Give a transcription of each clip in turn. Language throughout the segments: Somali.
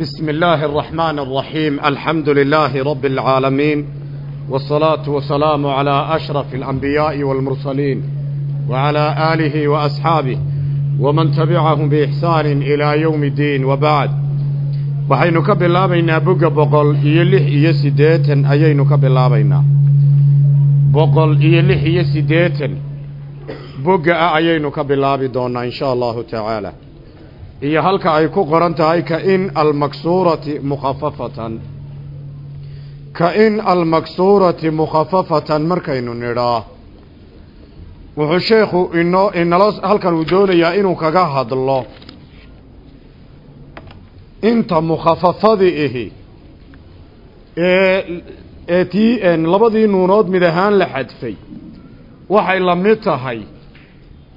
بسم الله الرحمن الرحيم الحمد لله رب العالمين والصلاة والسلام على أشرف الأنبياء والمرسلين وعلى آله وأصحابه ومن تبعهم بإحسان إلى يوم الدين وبعد waxaynu ka bilaabaynaa bogga boqol iyo lix iyo siddeetan ayaynu ka bilaabaynaa boqol iyo lix iyo siddeetan bogga ah ayaynu ka bilaabi doonaa in sha allahu tacaala iyo halka ay ku qoran tahay ka in almaksuurati mukhafafatan ka in almaksuurati mukhafafatan markaynu nidhaa. Wuxuu sheekhu inoo inalo halkan uu doonayaa inuu kaga hadlo. Inta mukhafafadii ihi ee ee tii labadii nuunood mid ahaan la xadfay waxay la mid tahay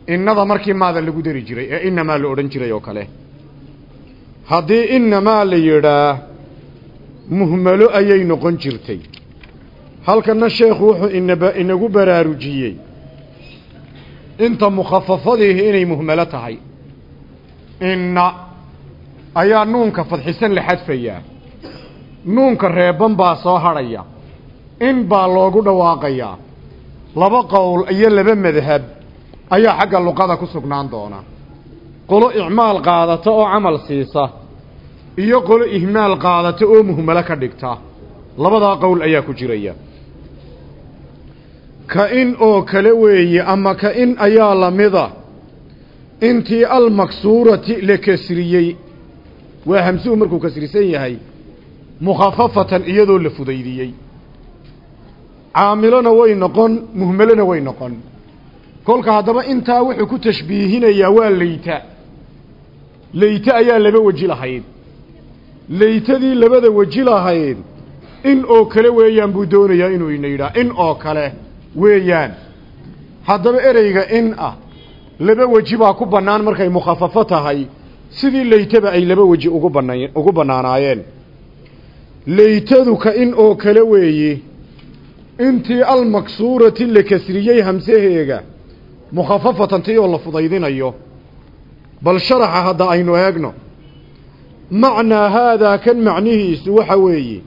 innada markii maada lagu dari jiray ee inamaa la odhan jiray oo kale haddii inamaa la yidhaa muhmalo ayay noqon jirtay halkanna sheekhu wuxuu inaba inagu baraarujiyey inta mukhafafadiihi inay muhmalo tahay inna ayaa nuunka fadxisan la xadfayaa nuunka reeban baa soo hadhaya in baa loogu dhawaaqayaa laba qowl iyo laba madhab ayaa xagga luqada ku sugnaan doona. Qolo icmaal qaadata oo camal siisa. Iyo qolo ihmaal qaadata oo muhmalo ka dhigta. Labadaa qowl ayaa ku jiraya. Ka in oo kale weeye ama ka in ayaa lamida intii almaksuurati la kasriyey. Waa hamsuhu markuu kasrisan yahay. Mukhafafatan iyadoo la fudaydiyey. Caamilona way noqon muhmalona way noqon kolka haddaba intaa wuxuu ku tashbiihinayaa waa leyta leyte ayaa laba weji lahayd. Leytadii labada weji lahayd in oo kale weeyaan buu doonayaa inuu ina yidhaah in oo kale weeyaan. Haddaba ereyga in ah laba weji baa ku bannaan markay mukhafafo tahay sidii leytaba ay laba weji ugu bana ugu bannaanaayeen. Leytadu ka in oo kale weeye intii almaksuurati la kasriyey hamsaheega mukhafafatan tii oo la fudaydinayo. Bal sharaxa hadda aynu eegno. Macnaa haadaa kan macnihiisu waxa weeye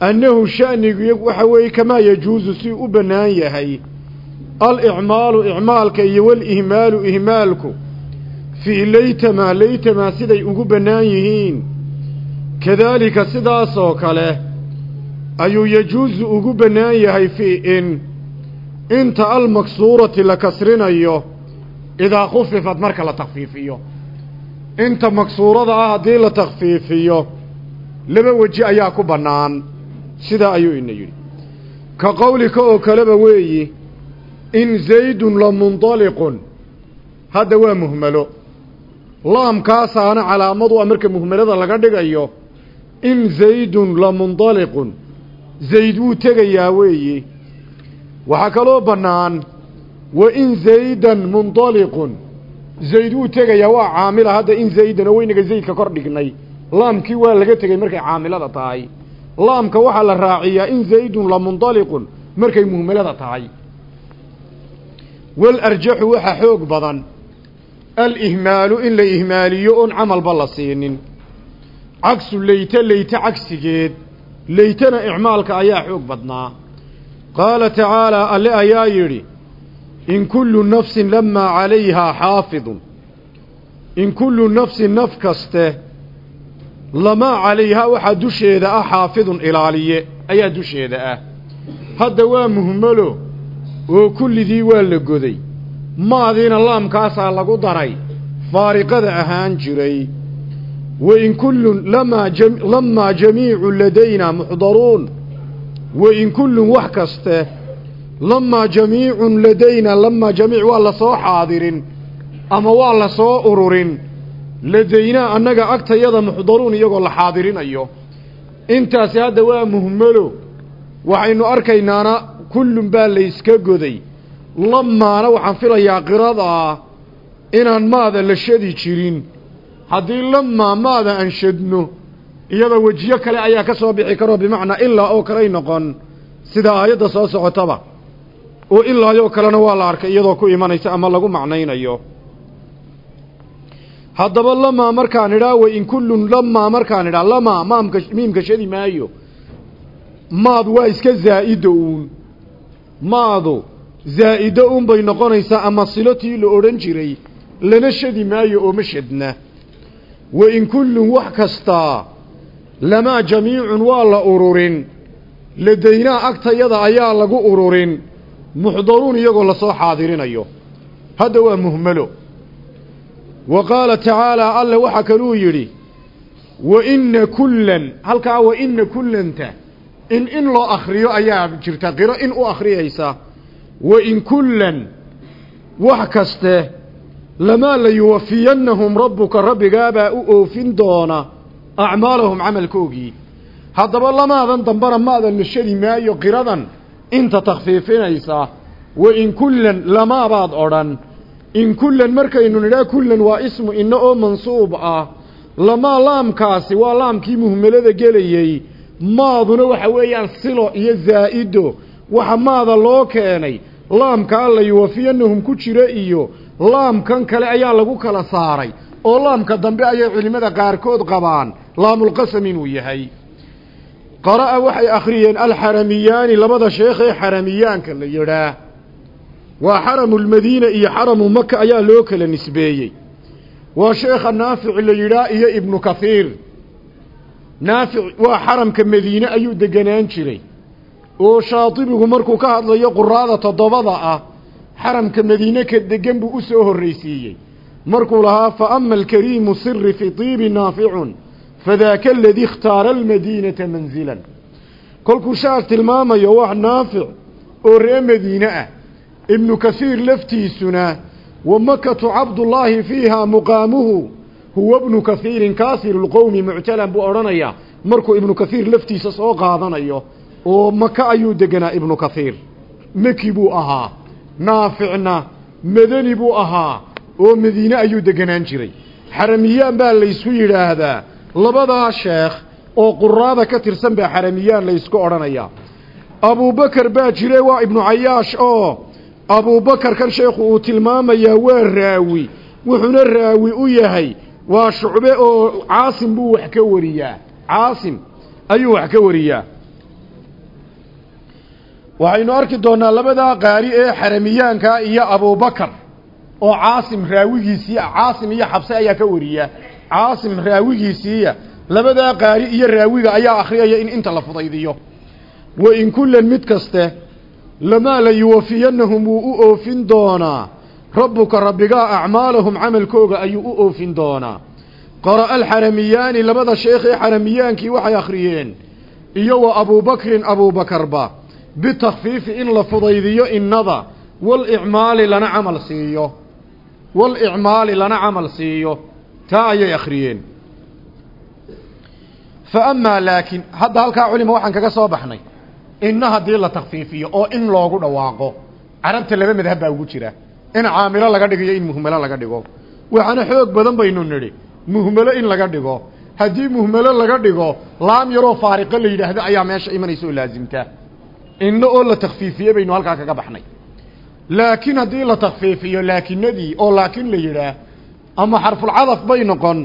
annahu sha'nigu waxa weeye kamaa yajuusu si u bannaan yahay alicmaalu icmaalka iyo walihmaalu ihmaalku. Fii laytamaa laytamaa siday ugu bannaan yihiin. Kadaalika sidaasoo kale ayuu yajuusu ugu bannaan yahay fii in inta almaksuurati la kasrinayo idaa khufifad marka la takfiifiyo inta maksuurada ah haddii la takfiifiyo laba weji ayaa ku bannaan. Sidaa ayuu ina yidhi. Ka qowlika oo kaleba weeyi in zaydun la mundaliqun hadda waa muhmalo. Laamkaasaana calaamadu a marka muhmalada laga dhigayo in zaydun la mundaliqun zayd wuu tegayaa weeye waxaa kaloo bannaan wa in zaydan mundaliqun zayd wuu tegayaa waa caamila hadda in zaydan oo weynaga zaydka kor dhignay. Laamkii waa laga tegey markay caamilada tahay. Laamka waxaa la raaciyaa in zaydun la mundaliqun markay muhmalada tahay. Wal arjaxu waxaa xoog badan. Alihmaalu in la ihmaaliyo oon camalba la siinin. Cagsu leyte leyte cagsigeed. Leytana icmaalka ayaa xoog badnaa qaala tacaalaa alle ayaa yidhi in kullu nafsin lamaa calayhaa xaafidun in kullu nafsin naf kaste lamaa calayhaa waxaa dusheeda ah xaafidun ilaaliye ayaa dusheeda ah hadda waa muhmalo oo kullidii waa la goday maadiina laamkaasaa lagu daray faariqada ahaan jiray wa in kullun lamaa jamiicu ladaynaa muxdaruun wa in kullun wax kaste lamaa jamiicun ladaynaa lamaa jamiic waa la soo xaadirin ama waa la soo ururin. Ladaynaa annaga agtayada muxdaruun iyagoo la xaadirinayo. Intaasi hadda waa muhmalo. Waxaynu arkaynaana kullun baa layska goday. Lamaana waxaan filayaa qiradaa inaan maada la shadi jirin. Haddii lamaa maada aan shadno iyada wejiyo kale ayaa ka soo bixi karoo bimacnaa ilaa oo kaley noqon. Sida aayadda soo socotaba oo ilaayoo kalena waa la arkay iyadoo ku imanaysa ama lagu macnaynayo. Haddaba lamaa markaan idhaa wain kullun lamaa markaan idhaa lamaa maamka miimka shadi maayo. Maadu waa iska zaa'ido uun. Maadu zaa'ido uun bay noqonaysaa ama silotii la odhan jiray lana shadi maayo oo ma shadna. Wain kullun wax kastaa lamaa jamiicun waa la ururin. Ladaynaa agtayada ayaa lagu ururin. Muxdaruun iyagoo la soo xaadirinayo. Hadda waa muhmalo. Wa qaala tacaalaa alle waxaa kaluu yidhi wa inna kullan halkaa wa inna kullanta. In in loo akhriyo ayaa jirta qiro in u akhriyaysa. Wa in kullan wax kaste lamaa la yuwafiyannahum rabbuka rabbigaabaa u oofin doona acmaalahum camalkoogii haddaba lamaadan dambana maadan la shadi maayo qiradan inta takhfiifinaysa wa in kullan lamaabaad odhan in kullan markaynu nidhaa kullan waa ismu ina oo mansuub ah lamaa laamkaasi waa laamkii muhmalada gelayey maaduna waxa weeyaan silo iyo zaa'ido waxa maada loo keenay laamka alla yuwafiyanahum ku jira iyo laamkan kale ayaa lagu kala saaray oo laamka dambe ayay culimmada qaarkood qabaan. Laamulqasam inuu yahay. Qara'a waxay akhriyeen alxaramiyaani labada sheekh ee xaramiyaanka la yidhaah waa xaramu lmadiina iyo xaramu maka ayaa loo kala nisbeeyey. Waa sheekha naafic la yidhaah iyo ibnu kahiir naafic waa xaramka madiine ayuu deganaan jiray. Oo shaatibigu markuu ka hadlayo quraada toddobada ah xaramka madiine ka degan buu u soo horraysiiyey markuu lahaa fa ama alkariimu siri fi tiibi naaficun fadaaka aladii ikhtaara almadiinata manzilan. Kolkuu shaar tilmaamayo wax naafic oo ree madiine ah ibnu kasiir laftiisuna wa makatu cabdullaahi fiihaa muqaamuhu huwa bnu kasiirin kaasiru lqowmi muctalan buu odhanayaa markuu ibnu kasiir laftiisa soo qaadanayo oo maka ayuu deganaa ibnu kasiir. Meki buu ahaa naaficna madani buu ahaa oo madiine ayuu deganaan jiray. Xaramiyaan baa laysku yidhaahdaa. Labadaa sheekh oo quraada ka tirsan baa xaramiyaan laysku odhanayaa abuubakar baa jire waa ibnu cayaash oo abuubakar kan sheekhu uu tilmaamayaa waa raawi. Wuxuuna raawi u yahay waa shucbe oo caasim buu wax ka wariyaa. Caasim ayuu wax ka wariyaa. Waxaynu arki doonaa labadaa qaari ee xaramiyaanka iyo abuubakar oo caasim raawigiisiia caasim iyo xabse ayaa ka wariya. Caasim raawigiisiiya labadaa qaari iyo raawiga ayaa akhriyaya in inta la fudaydiyo. Wa in kullan mid kaste lamaa la yuwafiyannahum wuu u oofin doonaa. Rabbuka rabbigaa acmaalahum camalkooga ayuu u oofin doonaa. Qara'a alxaramiyaani labada sheekh ee xaramiyaankii waxay akhriyeen. Iyo wa abuubakrin abuubakarba bitakfiifi in la fudaydiyo innada walicmaali lana camal siiyo walicmaali lana camal siiyo taa ayay akhriyeen. Fa amaa laakiin hadda halkaa culima waxaan kaga soo baxnay inna haddii la takfiifiyo oo in loogu dhawaaqo carabta laba madhab baa ugu jira. In caamilo laga dhigiyo in muhmelo laga dhigo. Waxaana xoog badan baynu nidhi muhmelo in laga dhigo. Haddii muhmelo laga dhigo laam yaroo faariqo la yidhaahdo ayaa meesha imanaysa oo laasimta inna oo la takfiifiye baynu halkaa kaga baxnay laakiin haddii la takfiifiyo laakinadii oo laakin la yidhaah ama xarfulcadaf bay noqon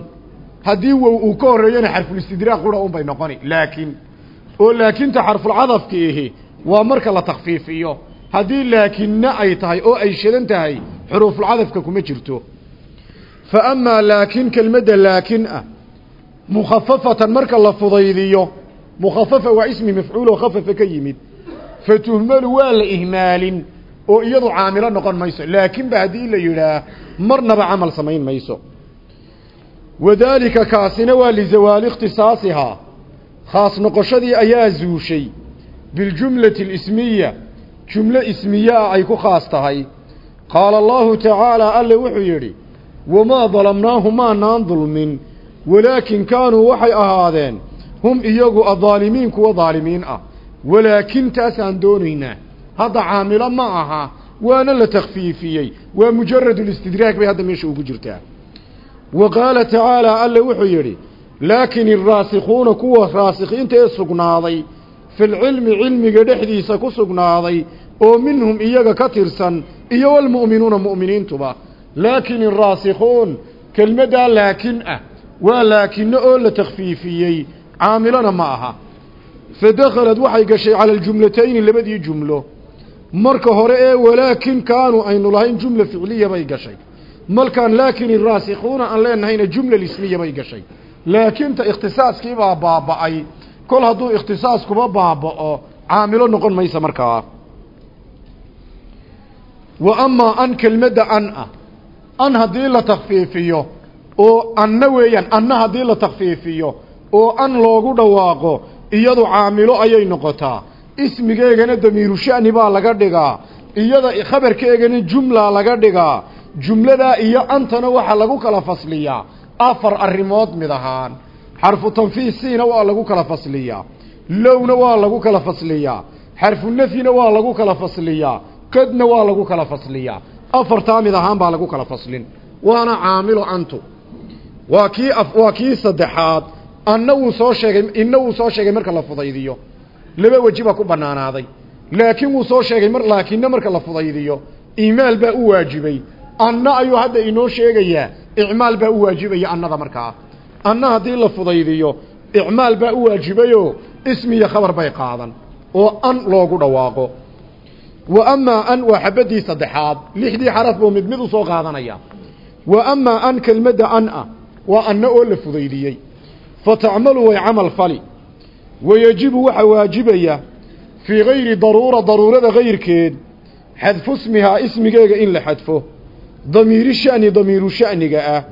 haddii wow uu ka horreeyana xarfulistidraaq qura un bay noqoni. Laakin oo laakinta xarfulcadafki ihi waa marka la takfiifiyo. Haddii laakinna ay tahay oo ay shadan tahay xuruufulcadafka kuma jirto. Fa amaa laakin kelmadda laakin ah mukhafafatan marka la fudaydiyo mukhafafa waa ismi mafcuul oo khafafa ka yimid fa tuhmalu waa la ihmaalin oo iyadu caamilo noqon mayso. Laakin ba haddii la yidhaah marnaba camal samayn mayso. Wadaalika kaasina waa lizawaali ikhtisaasihaa. Khaas noqoshadii ayaa zuushay. Biljumlati alismiya. Jumlo ismiyaa ay ku khaas tahay. Qaala allahu tacaalaa alle wuxuu yidhi wamaa dalamnaahu maanaan dulmin. Walaakin kaanuu waxay ahaadeen hum iyagu adaalimiin kuwa daalimiin ah. Walaakin taasaan doonaynaa hadda caamilo ma aha. Waana la takfiifiyey waa mujarad listidraag bay hadda meesha ugu jirtaa. Wa qaala tacaalaa alle wuxuu yidhi laakin iraasikuuna kuwa raasikiinta ee sugnaaday filcilmi cilmiga dhexdiisa ku sugnaaday oo minhum iyaga ka tirsan iyo walmu'minuuna mu'miniintuba. Laakin iraasikuun kelmaddaa laakin ah waa laakino oo la takhfiifiyey caamilona ma aha. Fadakhalad waxay gashay cala aljumlatayni labadii jumlo marka hore ee walaakin kaanuu aynu lahayn jumla ficliya bay gashay. Markaan laakin iraasikhuuna aan leenahayna jumla lismiya bay gashay. Laakinta ikhtisaaskiibaa baaba'ay. Kol hadduu ikhtisaaskuba baaba'o caamilo noqon maysa markaa wa amaa an kelmadda an ah an haddii la takfiifiyo oo anna weeyaan anna haddii la takfiifiyo oo an loogu dhawaaqo iyadu caamilo ayay noqotaa ismigeegana damiiru sha'ni baa laga dhigaa iyada khabarkeegana jumla laga dhigaa jumladaa iyo antana waxaa lagu kala fasliyaa afar arrimood mid ahaan xarfu tanfiisiina waa lagu kala fasliyaa lowna waa lagu kala fasliyaa xarfu nafyina waa lagu kala fasliyaa qadna waa lagu kala fasliyaa afartaa mid ahaan baa lagu kala faslin. Waana caamilo antu. Waa kii waa kii saddexaad. Anna wuu soo sheegay inna wuu soo sheegay marka la fudaydiyo laba weji baa ku banaanaaday. Laakiin wuu soo sheegay mar laakiinna marka la fudaydiyo imaal baa u waajibay. Anna ayuu hadda inoo sheegayaa icmaal baa u waajibaya annada markaa anna haddii la fudaydiyo icmaal baa u waajibayoo ismiya khabar bay qaadan oo an loogu dhawaaqo. Wa amaa an waa xabadii saddexaad lixdii xaraf buu mid mid u soo qaadanaya. Wa amaa an kelmadda an ah waa anna oo la fudaydiyey. Fa tacmalu way camal fali wayejibu waxaa waajibaya fii gayri daruura daruurada gayrkeed xadfu smihaa ismigeega in la xadfo. Damiiri sha'ni damiiru sha'niga ah.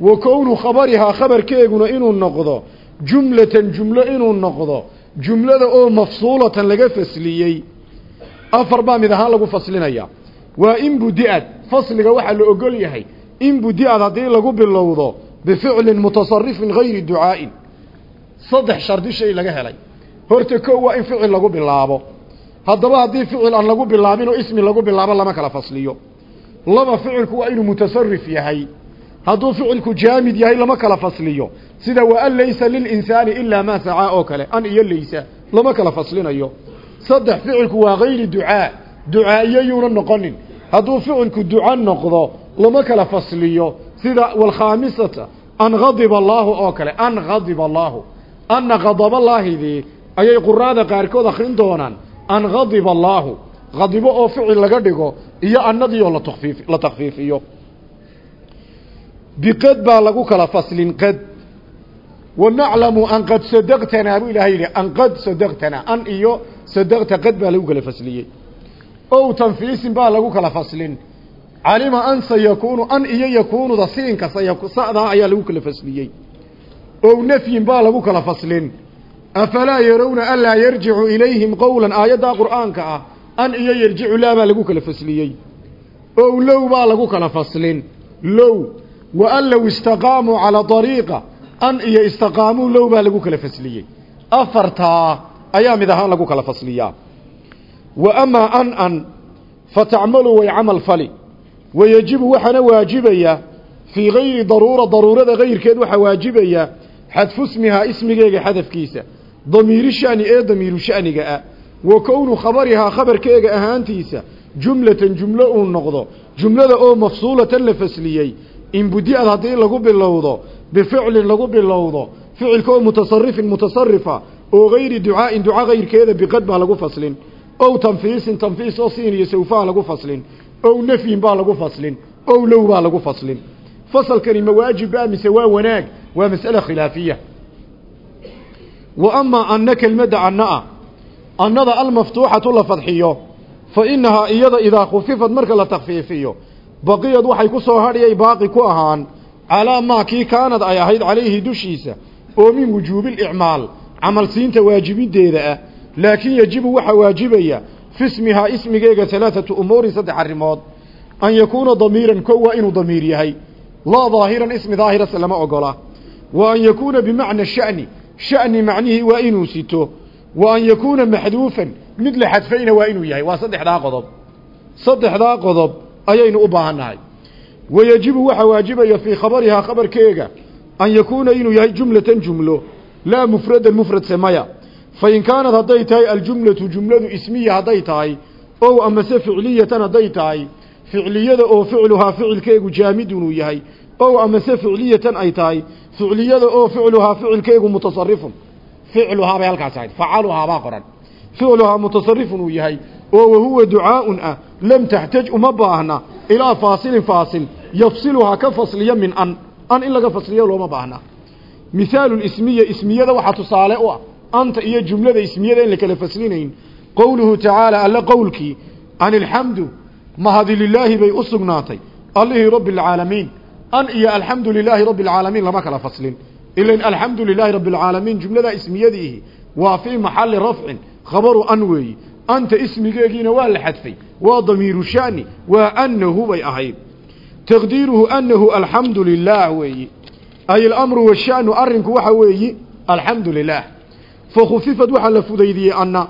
Wa kownu khabarihaa khabarkeeguna inuu noqdo jumlatan jumlo inuu noqdo jumlada oo mafsuulatan laga fasliyey. Afar baa mid ahaan lagu faslinaya. Waa in budi'ad fasliga waxaa la ogol yahay in budi'ad haddii lagu bilowdo bificlin mutasarifin gayri ducaa'in saddex shardi shay laga helay. Horta kow waa in ficil lagu bilaabo. Haddaba haddii ficil aan lagu bilaabin oo ismi lagu bilaabo lama kala fasliyo. Laba ficilku waa inuu mutasarif yahay. Hadduu ficilku jaamid yahay lama kala fasliyo. Sida wa an laysa lilinsaani ilaa maa sacaa oo kale an iyo laysa lama kala faslinayo. Saddex ficilku waa gayri ducaa. Ducaa'iyayuuna noqonin. Hadduu ficilku duca noqdo lama kala fasliyo. Sida walkhaamisata an gadiba allaahu oo kale an gadiba allaahu anna kadabalaahidii ayay quraada qaarkood akrin doonaan an gadiba allaahu gadibo oo ficil laga dhigo iyo annadii oo latakfiif la takfiifiyo biqad baa lagu kala faslin qad wanaclamu an qad sadaqtanaa buu ilaahay yidhi an qad sadaqtanaa an iyo sadaqta qad baa lagu kala fasliyey ow tanfiisin baa lagu kala faslin calima an sayakuunu an iyo yakuunuda siinka sadaa ayaa lagu kala fasliyey ow nafyin baa lagu kala faslin. Afalaa yarowna anlaa yarjicu ilayhim qowlan aayaddaa qur'aanka ah an iyo yarjicu laa baa lagu kala fasliyey. Ow low baa lagu kala faslin. Low wa an low istaqaamuu calaa dariiqa an iyo istaqaamuu low baa lagu kala fasliyey. Afartaa ayaa mid ahaan lagu kala fasliyaa. Wa amaa an an fa tacmalu way camal fali. Wayejibu waxaana waajibaya fii gayri daruura daruurada gayrkeed waxaa waajibaya xadfu smihaa ismigeega xadafkiisa damiiri shani ee damiiru shaniga ah wa kownu khabarihaa khabarkeega ahaantiisa jumlatan jumlo uu noqdo jumlada oo mafsuulatan la fasliyey in budi'ad haddii lagu bilowdo bificlin lagu bilowdo ficilka oo mutasarifin mutasarifa oo gayri ducaa'in duca gayrkeeda biqad baa lagu faslin ow tanfiisin tanfiis oo siin iyo sawfaa lagu faslin ow nafyin baa lagu faslin ow low baa lagu faslin fasalkani mawaajib baa mise waa wanaag waa mas'ale khilaafiya. Wa amaa anna kelmadda anna ah annada almaftuuxatu la fadxiyo fa innahaa iyada idaa khufifad marka la takfiifiyo baqiyad waxay ku soo hadhiyay baaqi ku ahaan calaa maa kii kaanad ay ahayd calayhi dushiisa oo min wujuubilicmaal camalsiinta waajibiddeeda ah. Laakiin yejibu waxaa waajibaya fi ismihaa ismigeega halaathatu umuurin saddex arrimood an yakuuna damiiran kow inuu damiir yahay laa daahiran ismi daahirase lama ogola. Wa an yakuuna bimacna sha'ni. Sha'ni macnihii waa inuu sito. Wa an yakuuna maxduufan. Mid la xadfayna waa inuu yahay. Waa saddexdaa qodob. Saddexdaa qodob ayaynu u baahannahay wayejibu waxaa waajibaya fii khabarihaa khabarkeega an yakuuna inuu yahay jumlatan jumlo. Laa mufradan mufradse maya. Fain kaanad hadday tahay aljumlatu jumladu ismiya hadday tahay ow amase ficliyatan hadday tahay ficliyada oo ficluhaa ficilkeegu jaamidun uu yahay. Ow amase ficliyatan ay tahay ficliyada oo ficluhaa ficilkeegu mutasarifun. Ficluhaa bay halkaas ahayd. Facaluhaa baa qoran. Ficluhaa mutasarifun uu yahay oo wahuwa ducaaun ah lam taxtaj uma baahna ilaa faasilin faasil yafsiluhaa ka fasliya min an an in laga fasliyo looma baahna. Mihaalu ismiya ismiyada waxaa tusaale u ah anta iyo jumlada ismiyada in la kala faslinayn. Qowluhu tacaala alle qowlkii an ilxamdu mahadi lilaahi bay u sugnaatay. Allihii rabbi alcaalamiin an iyo alxamdu lilaahi rabbi alcaalamiin lama kala faslin. Ilan alxamdu lilaahi rabbi alcaalamiin jumlada ismiyadiihi waa fii maxali rafcin. Khabaru an weeyi. Anta ismigeegiina waa la xadfay. Waa damiiru shani. Waa anahu bay ahayd. Taqdiiruhu anahu alxamdu lilaah weeyi. Ay alamru washanu arrinku waxa weeyi alxamdu lilaah fakhufifad waxaa la fudaydiyey anna.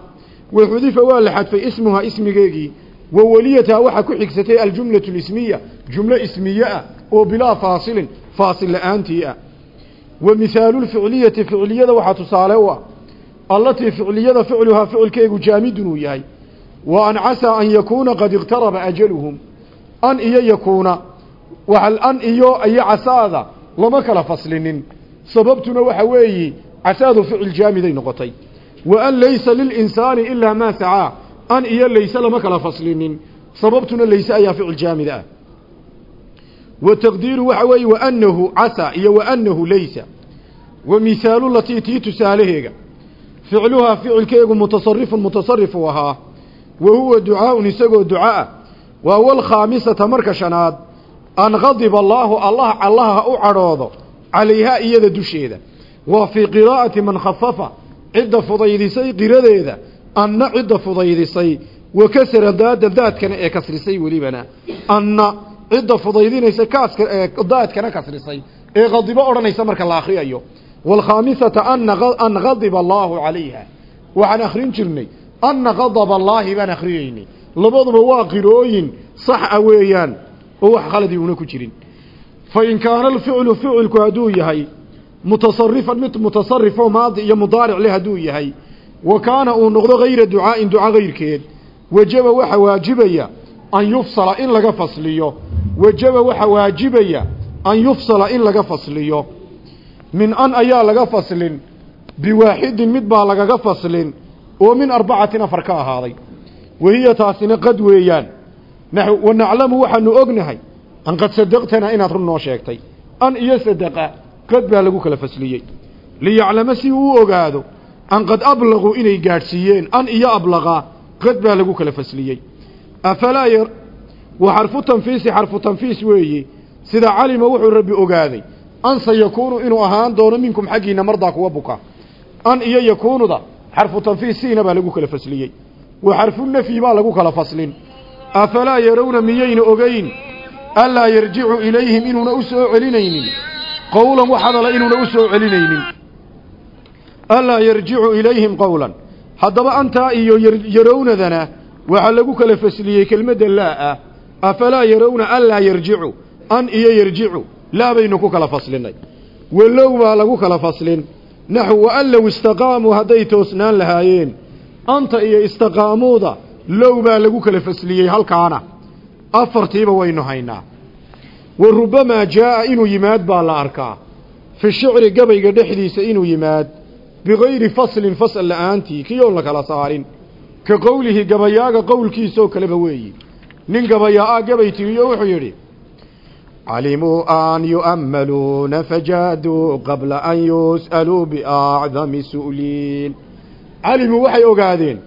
Waxudifa waa la xadfay ismuhaa ismigeegii waweliyataa waxaa ku xigsatay aljumlatu lismiya jumlo ismiye ah oo bilaa faasilin faasil la'aantii ah. Wa mihaalu lficliyati ficliyada waxaa tusaale u ah allatii ficliyada ficluhaa ficilkeegu jaamidun uu yahay. Wa an casaa an yakuuna qad iqtaraba ajaluhum an iyo yakuuna waxa an iyo iyo casaada lama kala faslinin. Sababtuna waxa weeyi casaadu ficil jaamiday noqotay. Wa an laysa lilinsaani ilaa maa an iyo layse lama kala faslinin sababtuna layse ayaa ficil jaamid ah. Wa taqdiiru waxa weeye waanahu casaa iyo waanahu laysa. Wa mihaalu latii tii tusaalaheega ficluhaa ficilkeegu mutasarifun mutasarifu ahaa. Wa huwa ducaaun isagoo ducaah waa walkhaamisata marka shanaad. An qadiba allaahu allah allaha ha u cadhoodo calayhaa iyada dusheeda. Waa fii qiraa'ati man khafafa. Cidda fudaydisay qiradeeda anna cidda fudaydisay wa kasara daada daadkana ee kasrisay welibana anna cidda fudaydinaysa daadkana kasrisay ee qadibo odhanaysa marka la akhriyayo waalkhaamisata an qadiba allaahu calayha waxaan akhrin jirnay anna qadaba allaahi baan akhriyeynay labaduba waa qirooyin sax a weeyaan oo wax khaladii una ku jirin fa in kaana alficlu ficilku hadduu yahay mutasarifan mid mutasarifoo maadi iyo mudaaric leh yahay wa kaana uu noqdo hayra ducaa'in duca kayrkeed wajaba waxa waajibaya an yufsala in laga fasliyo. Wajaba waxa waajibaya an yufsala in laga fasliyo. Min an ayaa laga faslin biwaaxidin mid baa lagaga faslin oo min arbacatin afar ka ahaaday. Wahiya taasina qad weeyaan. Wa naclamu waxaanu ognahay an qad sadaqtanaa inaad run noo sheegtay. An iyo sadaqa qad baa lagu kala fasliyey. Liyaclama si uu ogaado an qad ablaquu inay gaadhsiiyeen an iyo ablaqa qad baa lagu kala fasliyey. Afalaa yar wa xarfu tanfiisi xarfu tanfiis weeye sida calima wuxuu rabbi ogaaday an sayakuunu inuu ahaan doono minkum xaggiina mardaa kuwa buka. An iyo yakuunuda xarfu tanfiis siina baa lagu kala fasliyey. Wa xarfu nafyi baa lagu kala faslin. Afalaa yarawna miyayna ogeyn? Anlaa yarjicu ilayhim inuuna u soo celinaynin? Qowlan wax hadala inuuna u soo celinaynin anlaa yarjicu ilayhim qowlan haddaba antaa iyo yarownadana waxaa lagu kala fasliyey kelmadda laa ah afalaa yarawna anlaa yarjicu an iyo yarjicu laa baynu ku kala faslinay walow baa lagu kala faslin naxw wa an low istaqaamuu hadday toosnaan lahaayeen anta iyo istaqaamuuda low baa lagu kala fasliyey halkaana afartiiba waynu haynaa wa rubbamaa jaa'a inuu yimaad baa la arkaa fi shicri gabayga dhexdiisa inuu yimaad bigayri faslin fasal la'aantii kii oon la kala saarin ka qowlihi gabayaaga qowlkiisaoo kaleba weeyi nin gabayaa-a gabay tiriyo wuxuu yidhi calimuu an yu'ammaluuna fajaaduu qabla an yus'aluu biacdami su'liin calimuu waxay ogaadeen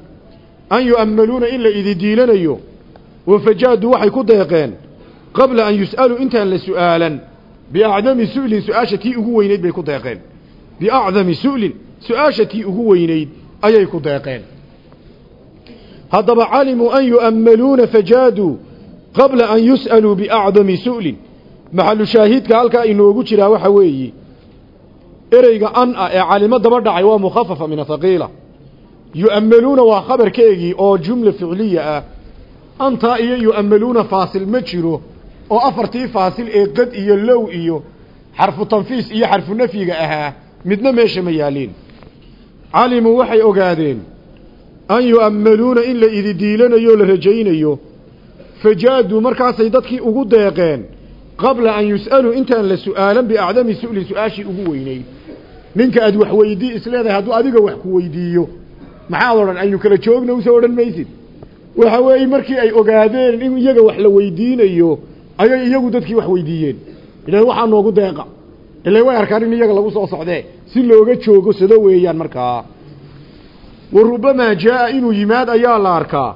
an yu'ammaluuna in la idi diilanayo wa fajaaduu waxay ku deeqeen qabla an yus'aluu intaan la su'aalan biacdami su'lin su'aasha tii ugu weynayd bay ku deeqeen biacdami su'lin su'aasha tii ugu weynayd ayay ku deeqeen. Haddaba calimuu an yu'ammaluuna fajaaduu qabla an yus'aluu biacdami su'lin. Maxalu shaahidka halkaa inoogu jiraa waxa weeyi ereyga an ah ee calimo daba dhacay waa mukhafafa min athaqiila yu'ammaluuna waa khabarkeegii oo jumla ficliya ah. Antaa iyo yu'ammaluuna faasil ma jiro oo afartii faasil ee qad iyo low iyo xarfu tanfiis iyo xarfu ahaa midna meesha ma yaaliin calimuu waxay ogaadeen an yu'ammaluuna in la idi diilanayo o la rajaynayo. Fajaaduu markaasay dadkii ugu deeqeen qabla an yus'aluu intaan la su'aalan biacdami su'li su'aashii ugu weyneyd ninka aad wax weydii isleedahay hadduu adiga wax ku weydiiyo maxaad odhan aynu kala joogna u soo odhan maysid. Waxa weeye markii ay ogaadeen in iyaga wax la weydiinayo ayay iyagu dadkii wax weydiiyeen. Idhahd waxaa noogu deeqa ila way arkaan in iyaga lagu soo socdee si looga joogo sado weeyaan markaa wa rubamaa jaa inuu yimaad ayaa la arkaa.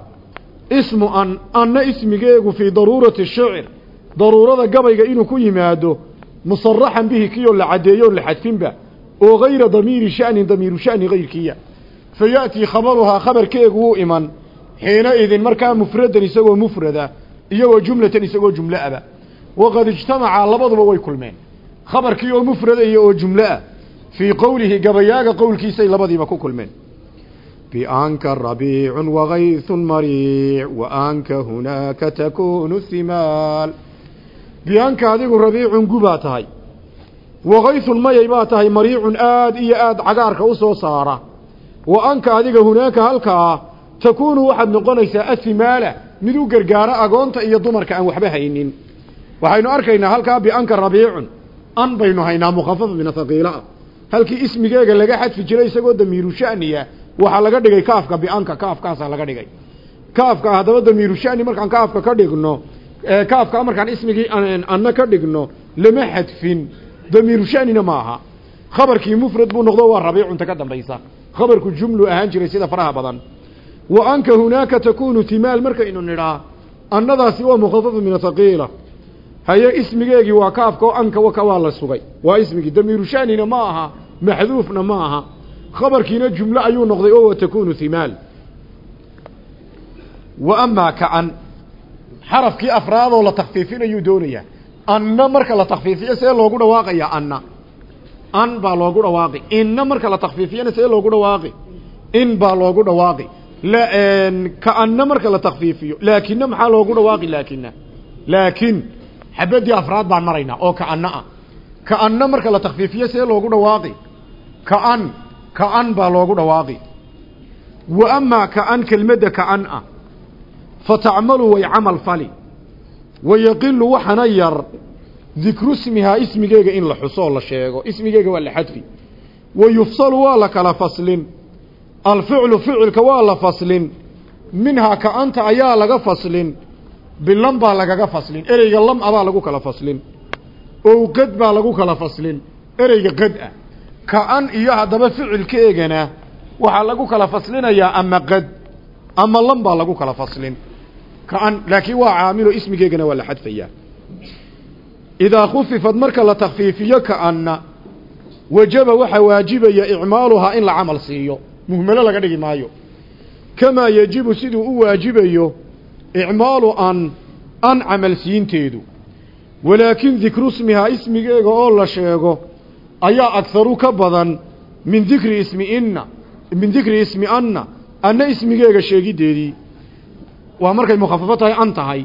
Ismu an anna ismigeegu fii daruurati shicr daruurada gabayga inuu ku yimaado musaraxan bihi kiyoo la caddeeyo o la xadfinba. Oo gayra damiiri sha'nin damiiru sha'ni gayrkiya fa ya'tii khabaruhaa khabarkeegu wuu iman. Xiina idin markaa mufradan isagoo mufrada iyagoo jumlatan isagoo jumloaba waqad ijtamacaa labaduba way kulmeen khabarkii oo mufrada iyo oo jumlo ah. Fii qowlihi gabayaaga qowlkiisay labadiiba ku kulmeen. Bianka rabiicun wagaythun mariic waanka hunaaka takuunu himaal bianka adigu rabiicun gubaa tahay. Wagaythun mayay baa tahay mariicun aad iyo aad cagaarka u soo saara. Wa anka adiga hunaaka halkaa takuunu waxaad noqonaysaa athimaala mid u gargaara agoonta iyo dumarka aan waxba haynin. Waxaynu arkaynaa halkaa bianka rabiicun an baynu haynaa mukhafafa min athaqiila halkii ismigeega laga xadfi jiray isagoo damiiru sha'niya waxaa laga dhigay kaafka bianka kaafkaasaa laga dhigay. Kaafka haddaba damiiru sha'ni markaan kaafka ka dhigno kaafka markaan ismigii anna ka dhigno lama xadfin. Damiiru sha'nina ma aha. Khabarkii mufrad buu noqdo waa rabiicunta ka dambaysa. Khabarku jumlu ahaan jiray sida faraha badan. Wa anka hunaaka takuunu timaal markaynu nidhaa annadaasi waa mukhafafa min athaqiila haye ismigeegii waa kaafka oo anka waka waa la sugay. Waa ismigii damiiru sha'nina ma aha maxduufna ma aha. Khabarkiina jumlo ayuu noqday oo takuunu himaal wa amaa kaan xarafkii afraadoo la takfiifinayuu doonayaa. Anna marka la takfiifiyo see loogu dhawaaqaya anna. An baa loogu dhawaaqi. Inna marka la takfiifiyana see loogu dhawaaqi. In baa loogu dhawaaqi. Kaanna marka la takfiifiyo laakina maxaa loogu dhawaaqi laakina laakin xabadii afraad baan maraynaa oo kaanna ah. Kaanna marka la takfiifiyo see loogu dhawaaqi. Kaan kaan baa loogu dhawaaqi. Wa amaa kaan kelmadda kaan ah. Fa tacmalu way camal fali. Wayaqilu waxana yar dikru ismihaa ismigeega in la xuso oo la sheego. Ismigeega waa la xadfi. Wa yufsalu waa la kala faslin. Alficlu ficilka waa la faslin. Minhaa ka-anta ayaa laga faslin bilam baa lagaga faslin ereyga lam a baa lagu kala faslin ow qad baa lagu kala faslin ereyga qad ah. Ka-an iyo haddaba ficilkeegana waxaa lagu kala faslinayaa ama qad ama lam baa lagu kala faslin. Ka-an laakiin waa caamilo ismigeegana waa la xadfayaa. Idaa khufifad marka la takfiifiyo ka-anna wajaba waxaa waajibaya icmaaluhaa in la camal siiyo muhmelo laga dhigi maayo. Kamaa yejibu siduu u waajibayo icmaalu an an camal siinteedu walaakin dikru ismihaa ismigeega oo la sheego ayaa agharu ka badan min dikri ismi inna min dikri ismi anna anna ismigeega sheegiddeedii waa markay mukhafafo tahay an tahay.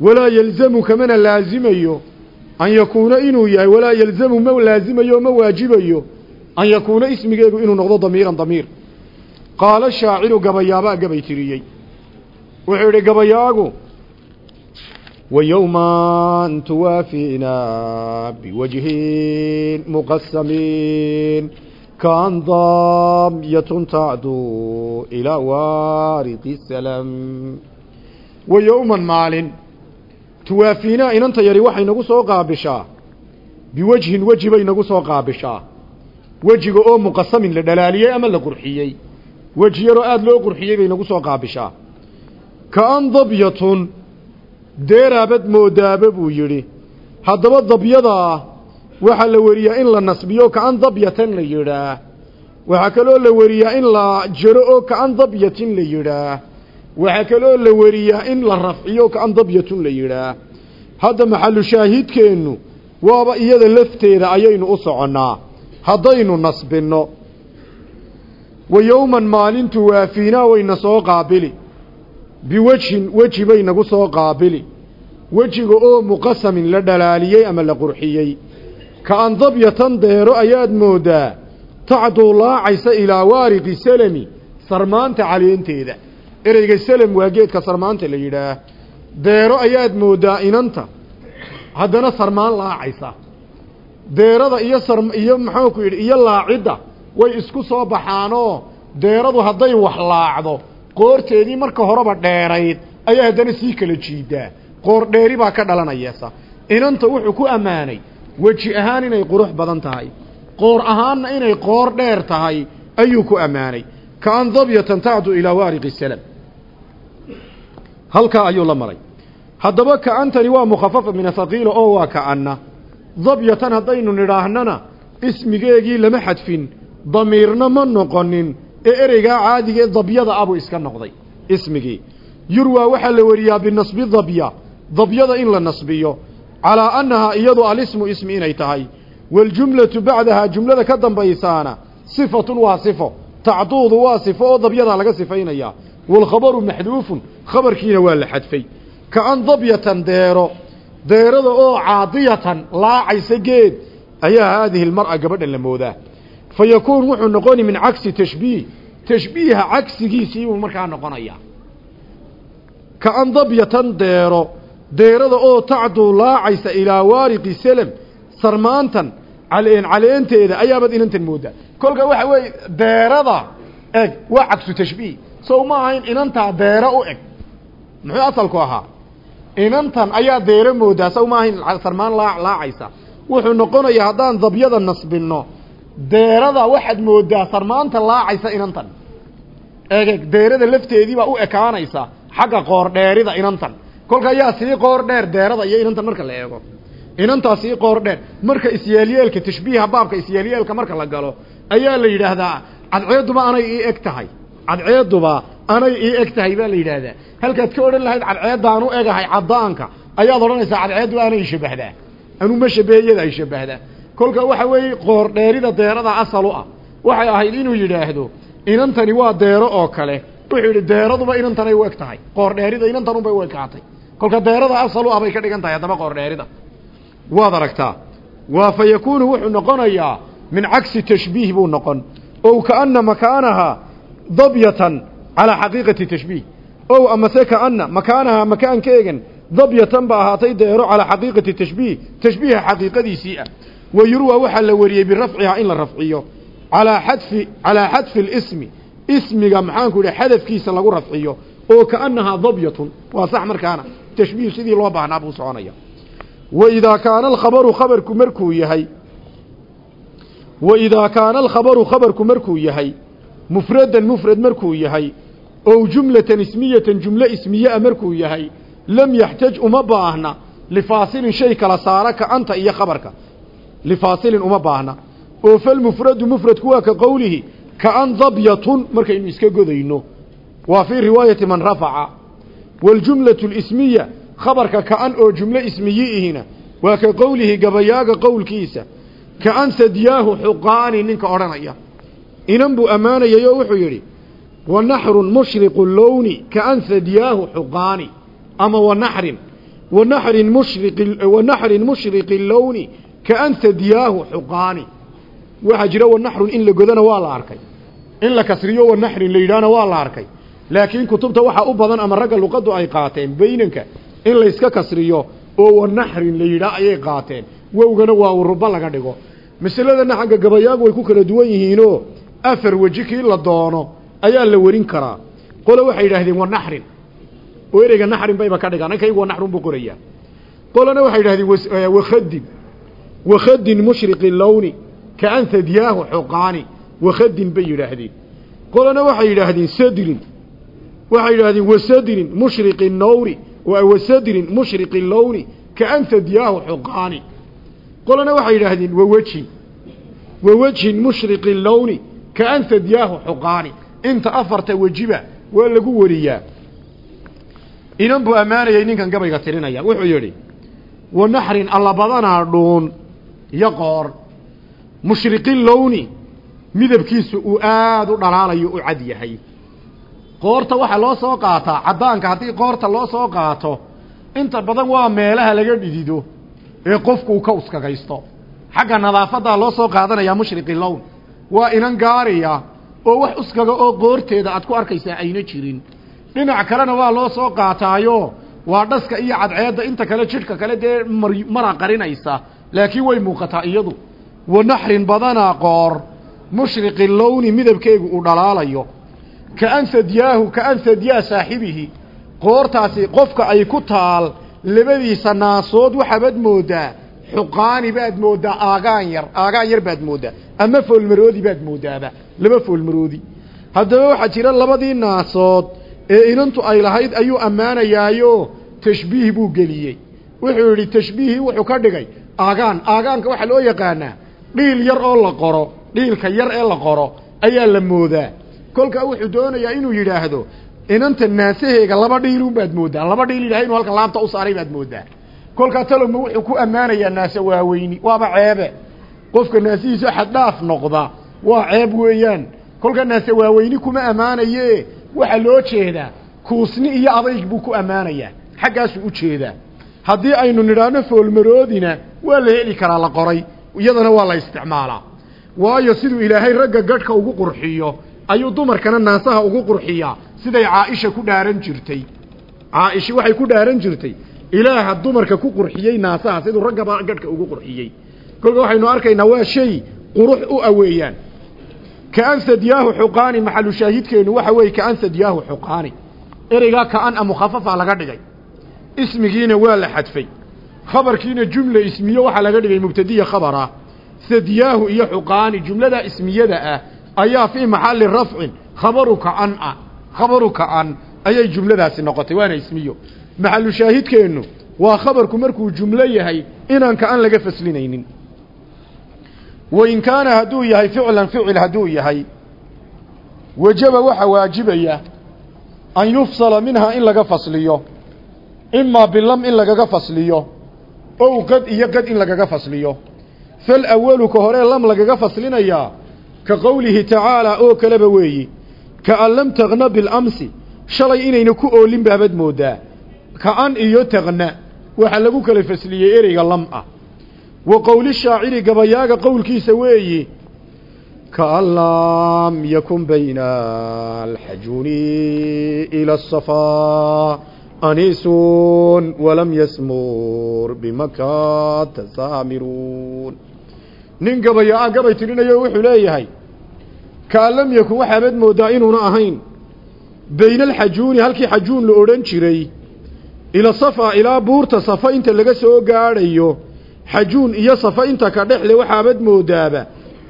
Walaa yelzamu kamana laazimayo an yakuuna inuu yahay walaa yelzamu ma laazimayo ma waajibayo an yakuuna ismigeegu inuu noqdo damiiran damiir. Qaala shaaciru gabayaabaa gabay tiriyey wuxuu yidhi gabayaagu ويوما توافينا بوجه مقسم كان ضامية تعدو إلى وارق السلام ويوما مال توافينا إن أنت يري وحي نقصو قابشا بوجه وجه بي نقصو قابشا وجه أو مقسم لدلالية أما لقرحيي وجه يرؤاد لو قرحيي بي نقصو قابشا ka-an dabyatun deeraabad moodaaba buu yidhi. Haddaba dabyadaa ah, waxaa la weriyaa in la nasbiyo ka-an dabyatan la yidhaah waxaa kaloo la weriyaa in la jero oo ka-an dabyatin la yidhaah waxaa kaloo la weriyaa in la rafciyo ka-an dabyatun la yidhaah hadda maxalu shaahidkeennu waaba iyada lafteeda ayaynu u soconnaa. Haddaynu nasbinno. Wa yowman maalintu waafiinaa wayna soo qaabili biwejhin weji bay nagu soo qaabili wejiga oo muqasamin la dhalaaliyey ama la qurxiyey ka andabyatan deero ayaad mooddaa tacduu laacaysa ilaa waariqi salami sarmaanta caleenteeda ereyga salam waa geedka sarmaanta la yidhaah deero ayaad mooddaa inanta haddana sarmaan laacaysa deerada iyo sar iyo maxaanku yidhi iyo laacidda way isku soo baxaanoo deeradu hadday wax laacdo qoorteedii marka horeba dheerayd ayaa haddana sii kala jiidaa qoor dheeri baa ka dhalanayasa inanta wuxuu ku ammaanay weji ahaan inay qurux badan tahay. Qoor ahaanna inay qoor dheer tahay ayuu ku ammaanay. Kaan dabyatan tacdu ilaa waariqi salam. Halkaa ayuu la maray. Haddaba kaantani waa mukhafafa min athaqiila oo waa kaanna dabyatan haddaynu nidhaahnana ismigeegii lama xadfin damiirna ma noqonin ee ereygaa caadiga ee dabyada abuu iska noqday. Ismigii. Yurwaa waxaa la wariyaa binasbi dabya. Dabyada in la nasbiyo. Calaa annahaa iyadu alismu ismi inay tahay. Waljumlatu bacdahaa jumlada ka dambaysaana sifatun waa sifo. Tacduudu waa sifo oo dabyadaa laga sifaynayaa. Waalkhabaru maxduufun khabarkiina waa la xadfay. Ka-an dabyatan deero deerada oo caadiyatan laacaysa geed ayaa haadihi lmar'a gabadhan la moodaa fa yakuun wuxuu noqoni min cagsi tashbiih tashbiiha cagsigiisii buu markaa noqonayaa ka-an dabyatan deero deerada oo tacduu laacaysa ilaa waariqi selem sarmaantan caleen caleenteeda ayaabaad inantan moodaa kolka waxa weeye deerada eg waa cagsu tashbiih sow ma ahayn inantaa deero u eg muxuu asalku ahaa inantan ayaa deero moodaa sow ma ahayn sarmaan laa laacaysa wuxuu noqonayaa haddaan dabyada nasbinno deerada waxaad moodaa sarmaanta laacaysa inantan. Egeg deerada lafteediibaa u ekaanaysa xagga qoor dheerida inantan. Kolka ayaa sii qoor dheer deerada iyo inantan marka la eego. Inantaa sii qoor dheer marka isyeelyeelka tashbiiha baabka isyeelyeelka marka la galo ayaa la yidhaahdaa cadceeduba anay ii eg tahay. Cadceeduba anay ii eg tahay baa la yidhaahdaa. Halkaad ka odhan lahayd cadceeddaan u egahay caddaanka. Ayaad odhanaysaa cadceeddu anay shabahdaa. Anuu ma shabeeyada ay shabahdaa kolka waxa weeye qoor dheerida deerada asal u ah. Waxay ahayd inuu yidhaahdo inantani waa deero oo kale. Wuxuu yidhi deeraduba inantanay u eg tahay. Qoor dheerida inantanunbay u ekaatay kolka deerada asal u ah bay ka dhigan tahay haddaba qoor dheerida. Waad aragtaa waa fa yakuunu wuxuu noqonayaa min cagsi tashbiih buu noqon. Ow kaana makaanaha dabyatan calaa xaqiiqati tashbiih. Ow amase kaana makaanaha makaankeegan dabyatan ba ahaatay deero calaa xaqiiqati tashbiih. Tashbiiha xaqiiqadiisii ah wa yurwaa waxaa la wariyey birafcihaa in la rafciyo. Calaa xadfi calaa xadfi lismi ismiga maxaanku idhi xadafkiisa lagu rafciyo. Oo kaanahaa dabyatun. Waa sax markaana. Tashbiih sidii loo baahnaa buu soconaya waidaa kaana alkhabaru khabarku markuu yahay waidaa kaana alkhabaru khabarku markuu yahay mufradan mufrad markuu yahay ow jumlatan ismiyatan jumlo ismiye a markuu yahay lam yaxtaj uma baahna lifaasilin shay kala saara ka anta iyo khabarka lifaasilin uma baahna. Oo falmufradu mufradku waa ka qowlihi kaan dabyatun markaynu iska godayno. Waa fii riwaayati man rafaca. Waljumlatu lismiya khabarka kaan oo jumlo ismiyiihina waa ka qowlihi gabayaaga qowlkiisa kaan sadyaahu xuqaani ninka odhanaya. Inan buu ammaanayay oo wuxuu yidhi wa naxrun mushriqu lowni kaan sadyaahu xuqaani. Ama wanaxrin wanaxrin mushriqi wanaxrin mushriqi lowni kaan sadyaahu xuqaani. Waxaa jira wanaxrun in la godana waa la arkay. In la kasriyo wanaxrin la yidhaahna waa la arkay. Laakiin kutubta waxaa u badan ama ragga luqaddu ay qaateen beynanka in layska kasriyo oo wanaxrin la yidhaah ayay qaateen. Wowgana waa uruba laga dhigo. Masaladana xagga gabayaagu way ku kala duwan yihiinoo afar weji kii la doono ayaa la warin karaa. Qole waxay yidhaahdeen wanaxrin oo ereyga naxrin bayba ka dhigaan ninkaygu wanaxrun buu qorayaa. Qolena waxay yidhahdeen wakhadin wakhadin mushriqi lowni kaan sadyaahu xuqaani. Wakhadin bay yidhaahdeen. Qolena waxay yidhaahdeen sadrin. Waxay yidhaahdeen wasadrin mushriqi nowri wasadrin mushriqi lowni kaan sadyaahu xuqaani. Qolena waxay yidhaahdeen wawejhin wawejhin mushriqi lowni kaan sadyaahu xuqaani. Inta afarta wejiba waa lagu wariyaa. Inan buu ammaanayay ninkan gabayga tirinaya. Wuxuu yidhi wanaxrin alla badanaa dhuun iyo qoor mushriqi lowni midabkiisu uu aada u dhalaalayo u cad yahay. Qoorta waxaa loo soo qaataa caddaanka haddii qoorta loo soo qaato inta badan waa meelaha laga dhidido ee qofku ka uskagaysto. Xagga nadaafaddaa loo soo qaadanayaa mushriqi lown waa inan gaariya oo wax uskaga oo qoorteeda aad ku arkaysaa ayna jirin. Dhinac kalena waa loo soo qaataayo waa dhaska iyo cadceedda inta kale jidhka kale dee mara qarinaysa laakiin way muuqataa iyadu. Wa naxrin badanaa qoor mushriqi lowni midabkeegu uu dhalaalayo. Ka ansadyaahu ka ansadyaa saaxibihi. Qoortaasi qofka ay ku taal labadiisa naasood waxaabad mooddaa xuqaani baad mooddaa aagaan yar aagaan yar baad mooddaa ama foolmaroodi baad mooddaaba laba foolmaroodi haddaba waxaa jira labadii naasood ee inantu ay lahayd ayuu ammaanayaayo tashbiih buu geliyey. Wuxuu yidhi tashbiihii wuxuu ka dhigay aagaan aagaanka waxaa loo yaqaanaa dhiil yar oo la qoro dhiilka yar ee la qoro ayaa la moodaa. Kolkaa wuxuu doonayaa inuu yidhaahdo inanta naasaheega laba dhiilun baad mooddaa laba dhiil ilahay inuu halka laabta u saaray baad mooddaa kolkaa talowma wuxuu ku ammaanayaa naase waaweyni waaba ceebe. Qofka naasihiisa xaddhaaf noqda waa ceeb weeyaan. Kolkaa naase waaweyni kuma ammaanaye waxaa loo jeedaa kuusni iyo adayg buu ku ammaanayaa. Xaggaasuu u jeedaa haddii aynu nidhaahno foolmaroodina waa la heli karaa la qoray. Iyadana waa la isticmaalaa. Waayo siduu ilaahay ragga gadhka ugu qurxiyo ayuu dumarkana naasaha ugu qurxiyaa. Siday caaisha ku dhaaran jirtay. Caaisha waxay ku dhaaran jirtay. Ilaaha dumarka ku qurxiyey naasaha siduu raggaba gadhka ugu qurxiyey. Kolka waxaynu arkaynaa waa shay qurux u aweeyaan kaansadyaahu xuqaani maxalu shaahidkeenu waxa weeye kaansadyaahu xuqaani. Ereygaa kaan a laga dhigay ismigiina waa la xadfay. Khabarkiina jumla ismiyo waxaa laga dhigay mubtadiya khabar ah sadyaahu iyo xuqaani jumlada ismiyada ah ayaa fii maxalli rafcin khabaru kaan ah khabaru kaan ayay jumladaasi noqotay waana ismiyo. Maxalu shaahidkeennu waa khabarku markuu jumlo yahay inaan kaan laga faslinaynin. Wain kaana hadduu yahay ficlan ficil hadduu yahay wajaba waxa waajibaya an yufsala minhaa in laga fasliyo imaa bilam in lagaga fasliyo ow qad iyo qad in lagaga fasliyo falawalu ka horee lam lagaga faslinayaa ka qowlihi tacaalaa oo kaleba weeyi kaan lam taqna bilamsi shalay inayna ku oolin baabad mooddaa kaan iyo taqna waxaa lagu kala fasliyey ereyga lam ah wa qowli shaaciri gabayaaga qowlkiisa weeyi kaan lam yakun bayna alxajuuni ila asafaa aniisun walam yasmur bimakata saamiruun nin gabayaa gabay tirinayo wuxuu leeyahay kaan lam yakun waxaabad mooddaa inuuna ahayn bayna alxajuuni halkii xajuun la odhan jiray ila safa ilaa buurta safa inta laga soo gaadhayo xajuun iyo safa inta ka dhexle waxaabad moodaaba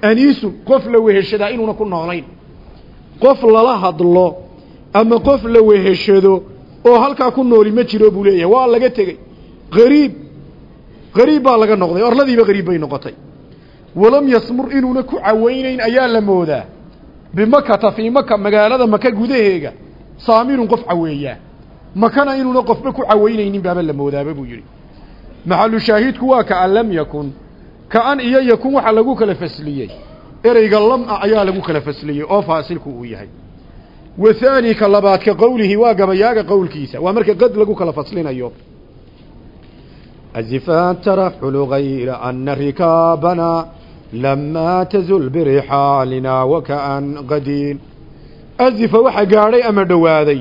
aniisu qof la weheshadaa inuuna ku noolayn qof lala hadlo ama qof la weheshado oo halkaa ku nooli ma jiro buu leeyahay. Waa laga tegey. Qariib. Qariib baa laga noqday. Orladiiba qariib bay noqotay. Walam yasmur inuuna ku cawaynayn ayaa la moodaa. Bimakata fii maka magaalada maka gudaheega. Saamirun qof caweeyaa. Makana inuuna qofba ku cawaynaynin baaba la moodaaba buu yidhi. Maxalu shaahidku waa kaan lam yakun. Kaan iyo yakun waxaa lagu kala fasliyey. Ereyga lam-a ayaa lagu kala fasliyey oo faasilku uu yahay wahaani ka labaad ka qowlihi waa gabayaaga qowlkiisa waa marka qad lagu kala faslinayo. Azifaan tarafculu gayra ana rikaabana lamaa tazul birixaalina wakaan qadiin azifa waxaa gaadhay ama dhowaaday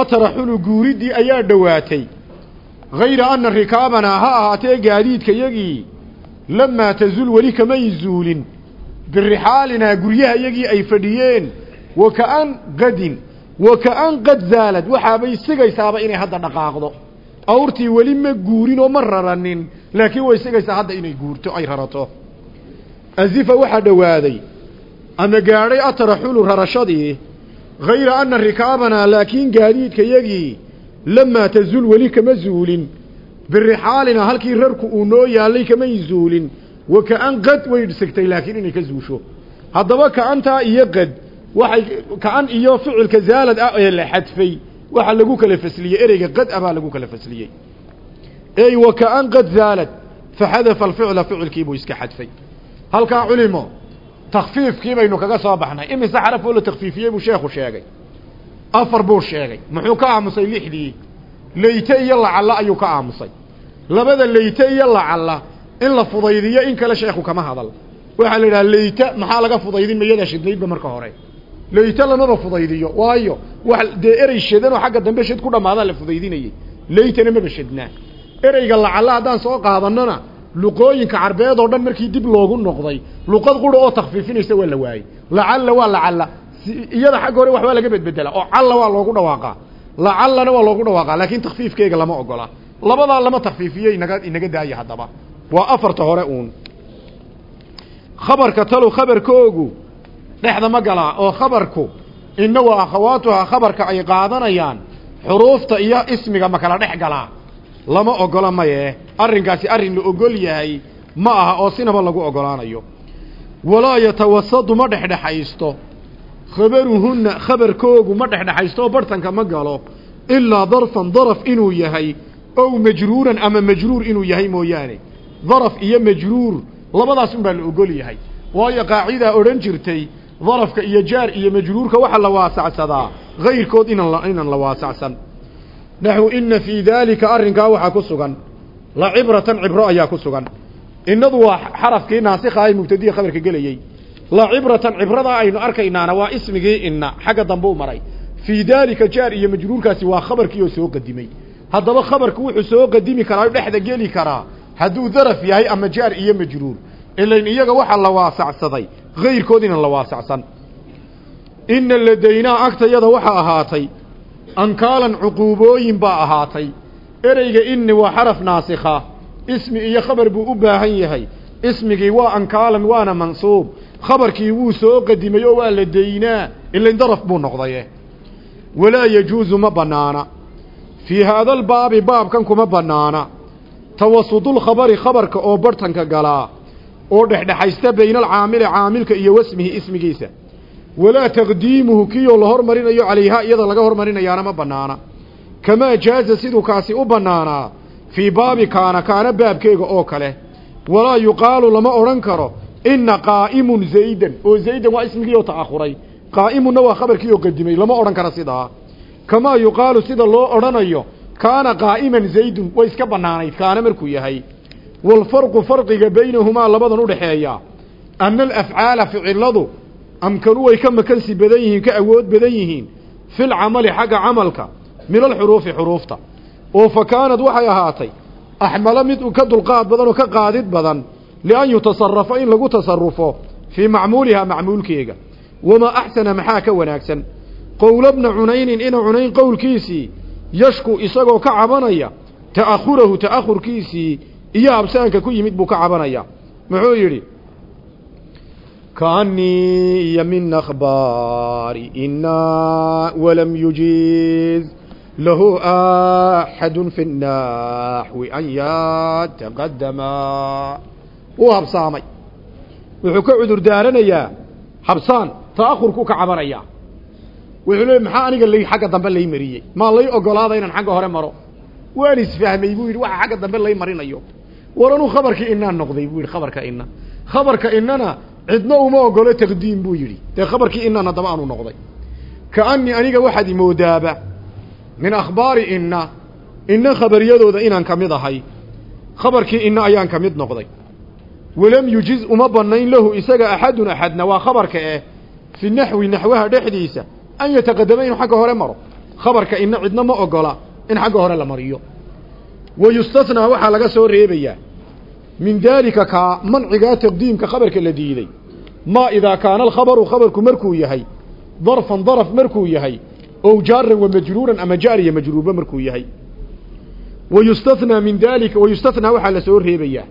ataraxulu guuriddii ayaa dhowaatay hayra ana rikaabanaa ha ahaatee gaadiidka yagii lamaa tazul weli kamay zuulin. Birixaalinaa guryaha yagii ay fadhiyeen wakaan qadin wakaan qad zaalad waxaabay sigaysaaba inay hadda dhaqaaqdo. Awrtii weli ma guurin oo ma raranin laakiin way sigaysaa hadda inay guurto ay rarato. Azifa waxaa dhowaaday ama gaadhay ataraxulu rarashadii hayra anna rikaabanaa laakiin gaadiidka yagii lamaa tazul weli kama zuulin. Birixaalina halkii rarku uu noo yaallay kamay zuulin. Wa ka-an way segtay laakiin inay ka zuusho. Haddaba ka-antaa iyo qad waxay ka-an iyo ficilka zaalad ah ee la xadfay waxaa lagu kala fasliyey ereyga qad a baa lagu kala fasliyey. Ey wa kaan qad zaalad faxadafa alficla ficilkiibuu iska xadfay. Halkaa culimo takfiifkii baynu kaga soo baxnay imise xaraf oo la takfiifiyey buu sheekhu sheegay. Afar buu sheegay muxuu ka aamusay lixdii? Leyte iyo lacalla ayuu ka aamusay. Labada leyte iyo lacalla in la fudaydiyo in kale sheekhu kama hadal. Waxaa la yidhaha leyte maxaa laga fudaydin? Mayadaa shidnaydba marka hore layta lamaba fudaydiyo. Waayo wax dee erey shadan oo xagga dambe shad ku dhammaadaa la fudaydinayay. Laytana maba shadnaa ereyga lacalla haddaan soo qaadanana luqooyinka carbeed oo dhan markii dib loogu noqday luqad qura oo takfiifinaysa waa la waayey lacalla waa lacalla. Iyada xagga hore waxbaa laga bedbedelaa. Oo calla waa loogu dhawaaqaa. Lacallana waa loogu dhawaaqaa. Laakiin takfiifkeega lama ogola. Labadaa lama takfiifiyo inaga inaga daaya haddaba. Waa afarta hore uun. Khabarka talow khabarkoogu dhexda ma galaa oo khabarku inna wa akhawaatuha khabarka ay qaadanayaan xuruufta iyo ismiga ma kala dhex galaa lama ogola maye arrinkaasi arrin la ogol yahay ma aha oo sinaba lagu ogolaanayo. Walaa yatawasadu ma dhexdhexaysto khabaruhunna khabarkoogu ma dhexdhexaysto oo bartanka ma galo. Ilaa darfan daraf inuu yahay ow majruuran ama majruur inuu yahay mooyaane. Daraf iyo majruur labadaas un baa la ogol yahay. Waayo qaacidaa odhan jirtay darafka iyo jaar iyo majruurka waxa la waasacsadaa hayrkood inan inaan la waasacsan. Naxu ina fii daalika arrinkaa waxaa ku sugan. La cibratan cibro ayaa ku sugan. Innadu waa xarafkii naasikha ee mubtadiya khabarka gelayey la cibratan cibradaa aynu arkaynaana waa ismigii inna. Xagga dambe u maray. Fii daalika jaar iyo majruurkaasi waa khabarkii oo soo qadimay. Haddaba khabarku wuxuu soo qadimi karaa o dhexda geli karaa. Hadduu daraf yahay ama jaar iyo majruur. Ilayn iyaga waxaa la waasacsaday hayrkood inaan la waasacsan. Ina ladaynaa agtayada waxaa ahaatay ankaalan cuquubooyin baa ahaatay. Ereyga inni waa xaraf naasikha. Ismi iyo khabar buu u baahan yahay. Ismigii waa ankaalan waana mansuub. Khabarkii wuu soo qadimay oo waa la daynaa ilayn daraf buu noqdaye walaa yajuusu ma bannaana. Fii haadalbaabi baabkan kuma bannaana. Tawasudulkhabari khabarka oo bartanka galaa oo dhexdhexaysta bayna alcaamili caamilka iyo wasmihi ismigiisa. Walaa taqdiimuhu kiyoo la hormarinayo calayhaa iyada laga hormarinayaana ma bannaana. Kamaa jaaza siduu kaasi u bannaanaa fii baabi kaana kaana baabkeega oo kale. Walaa yuqaalu lama odhan karo inna qaa'imun zaydan oo zaydan waa ismigii oo ta'akhuray. Qaa'imunna waa khabarkii oo qadimay lama odhan karo sidaa. Kamaa yuqaalu sida loo odhanayo kaana qaa'iman zaydun way iska bannaanayd kaana markuu yahay waalfarqu farqiga baynahumaa labadan udhaxeeya ana alafcaala ficiladu amkanu way ka makansi badan yihiin ka awood badan yihiin filcamali xagga camalka min alxuruufi xuruufta oo fa kaanad waxay ahaatay axmalo mid ka dulqaad badan oo ka qaadid badan lian yutasarafa in lagu tasarufo fii macmuulihaa macmuulkeega wamaa axsana maxaa ka wanaagsan qowla bna cunaynin ina cunayn qowlkiisii yashku isagoo ka cabanaya ta'ahurahu ta'ahurkiisii iyo habsaanka ku yimid buu ka cabanaya muxuu yidhi kaanii iyo min akhbaari inaa walam yujiiz lahu axadu fi naaxwi an yataqadama wuu habsaamay. Wuxuu ka cudur daaranayaa habsaan ta'ahurkuu ka cabanaya wuxuu leey maxaa aniga lay xagga dambe lay mariyey? Maa lay ogolaada inaan xagga hore maro? Waan isfahmay buu yidhi waxa xagga dambe lay marinayo war anuu khabarkii inaa noqday buu yidhi khabarka ina khabarka inana cidna uma ogolo taqdiim buu yidhi. Dee khabarkii inan haddaba aanu noqday. Kaanii aniga waxaad imoodaaba min akhbaari inna inna khabaryadooda inaan ka mid ahay khabarkii inna ayaan ka mid noqday. Walam yujiz uma bannayn lahu isaga axadun axadna waa khabarka eh fi naxwi naxwaha dhexdiisa an yataqadama inuu xagga hore maro. Khabarka inna cidna ma ogola in xagga hore la mariyo. Wa yustathnaa waxaa laga soo reebayaa min daalika kaa mancigaa taqdiimka khabarka la diiday. Maa idaa kaana alkhabaru khabarku markuu yahay darfan daraf markuu yahay ow jaaran wa majruuran ama jaar iyo majruurba markuu yahay. Yustathnaa min daalika wa yustathnaa waxaa la soo reebayaa.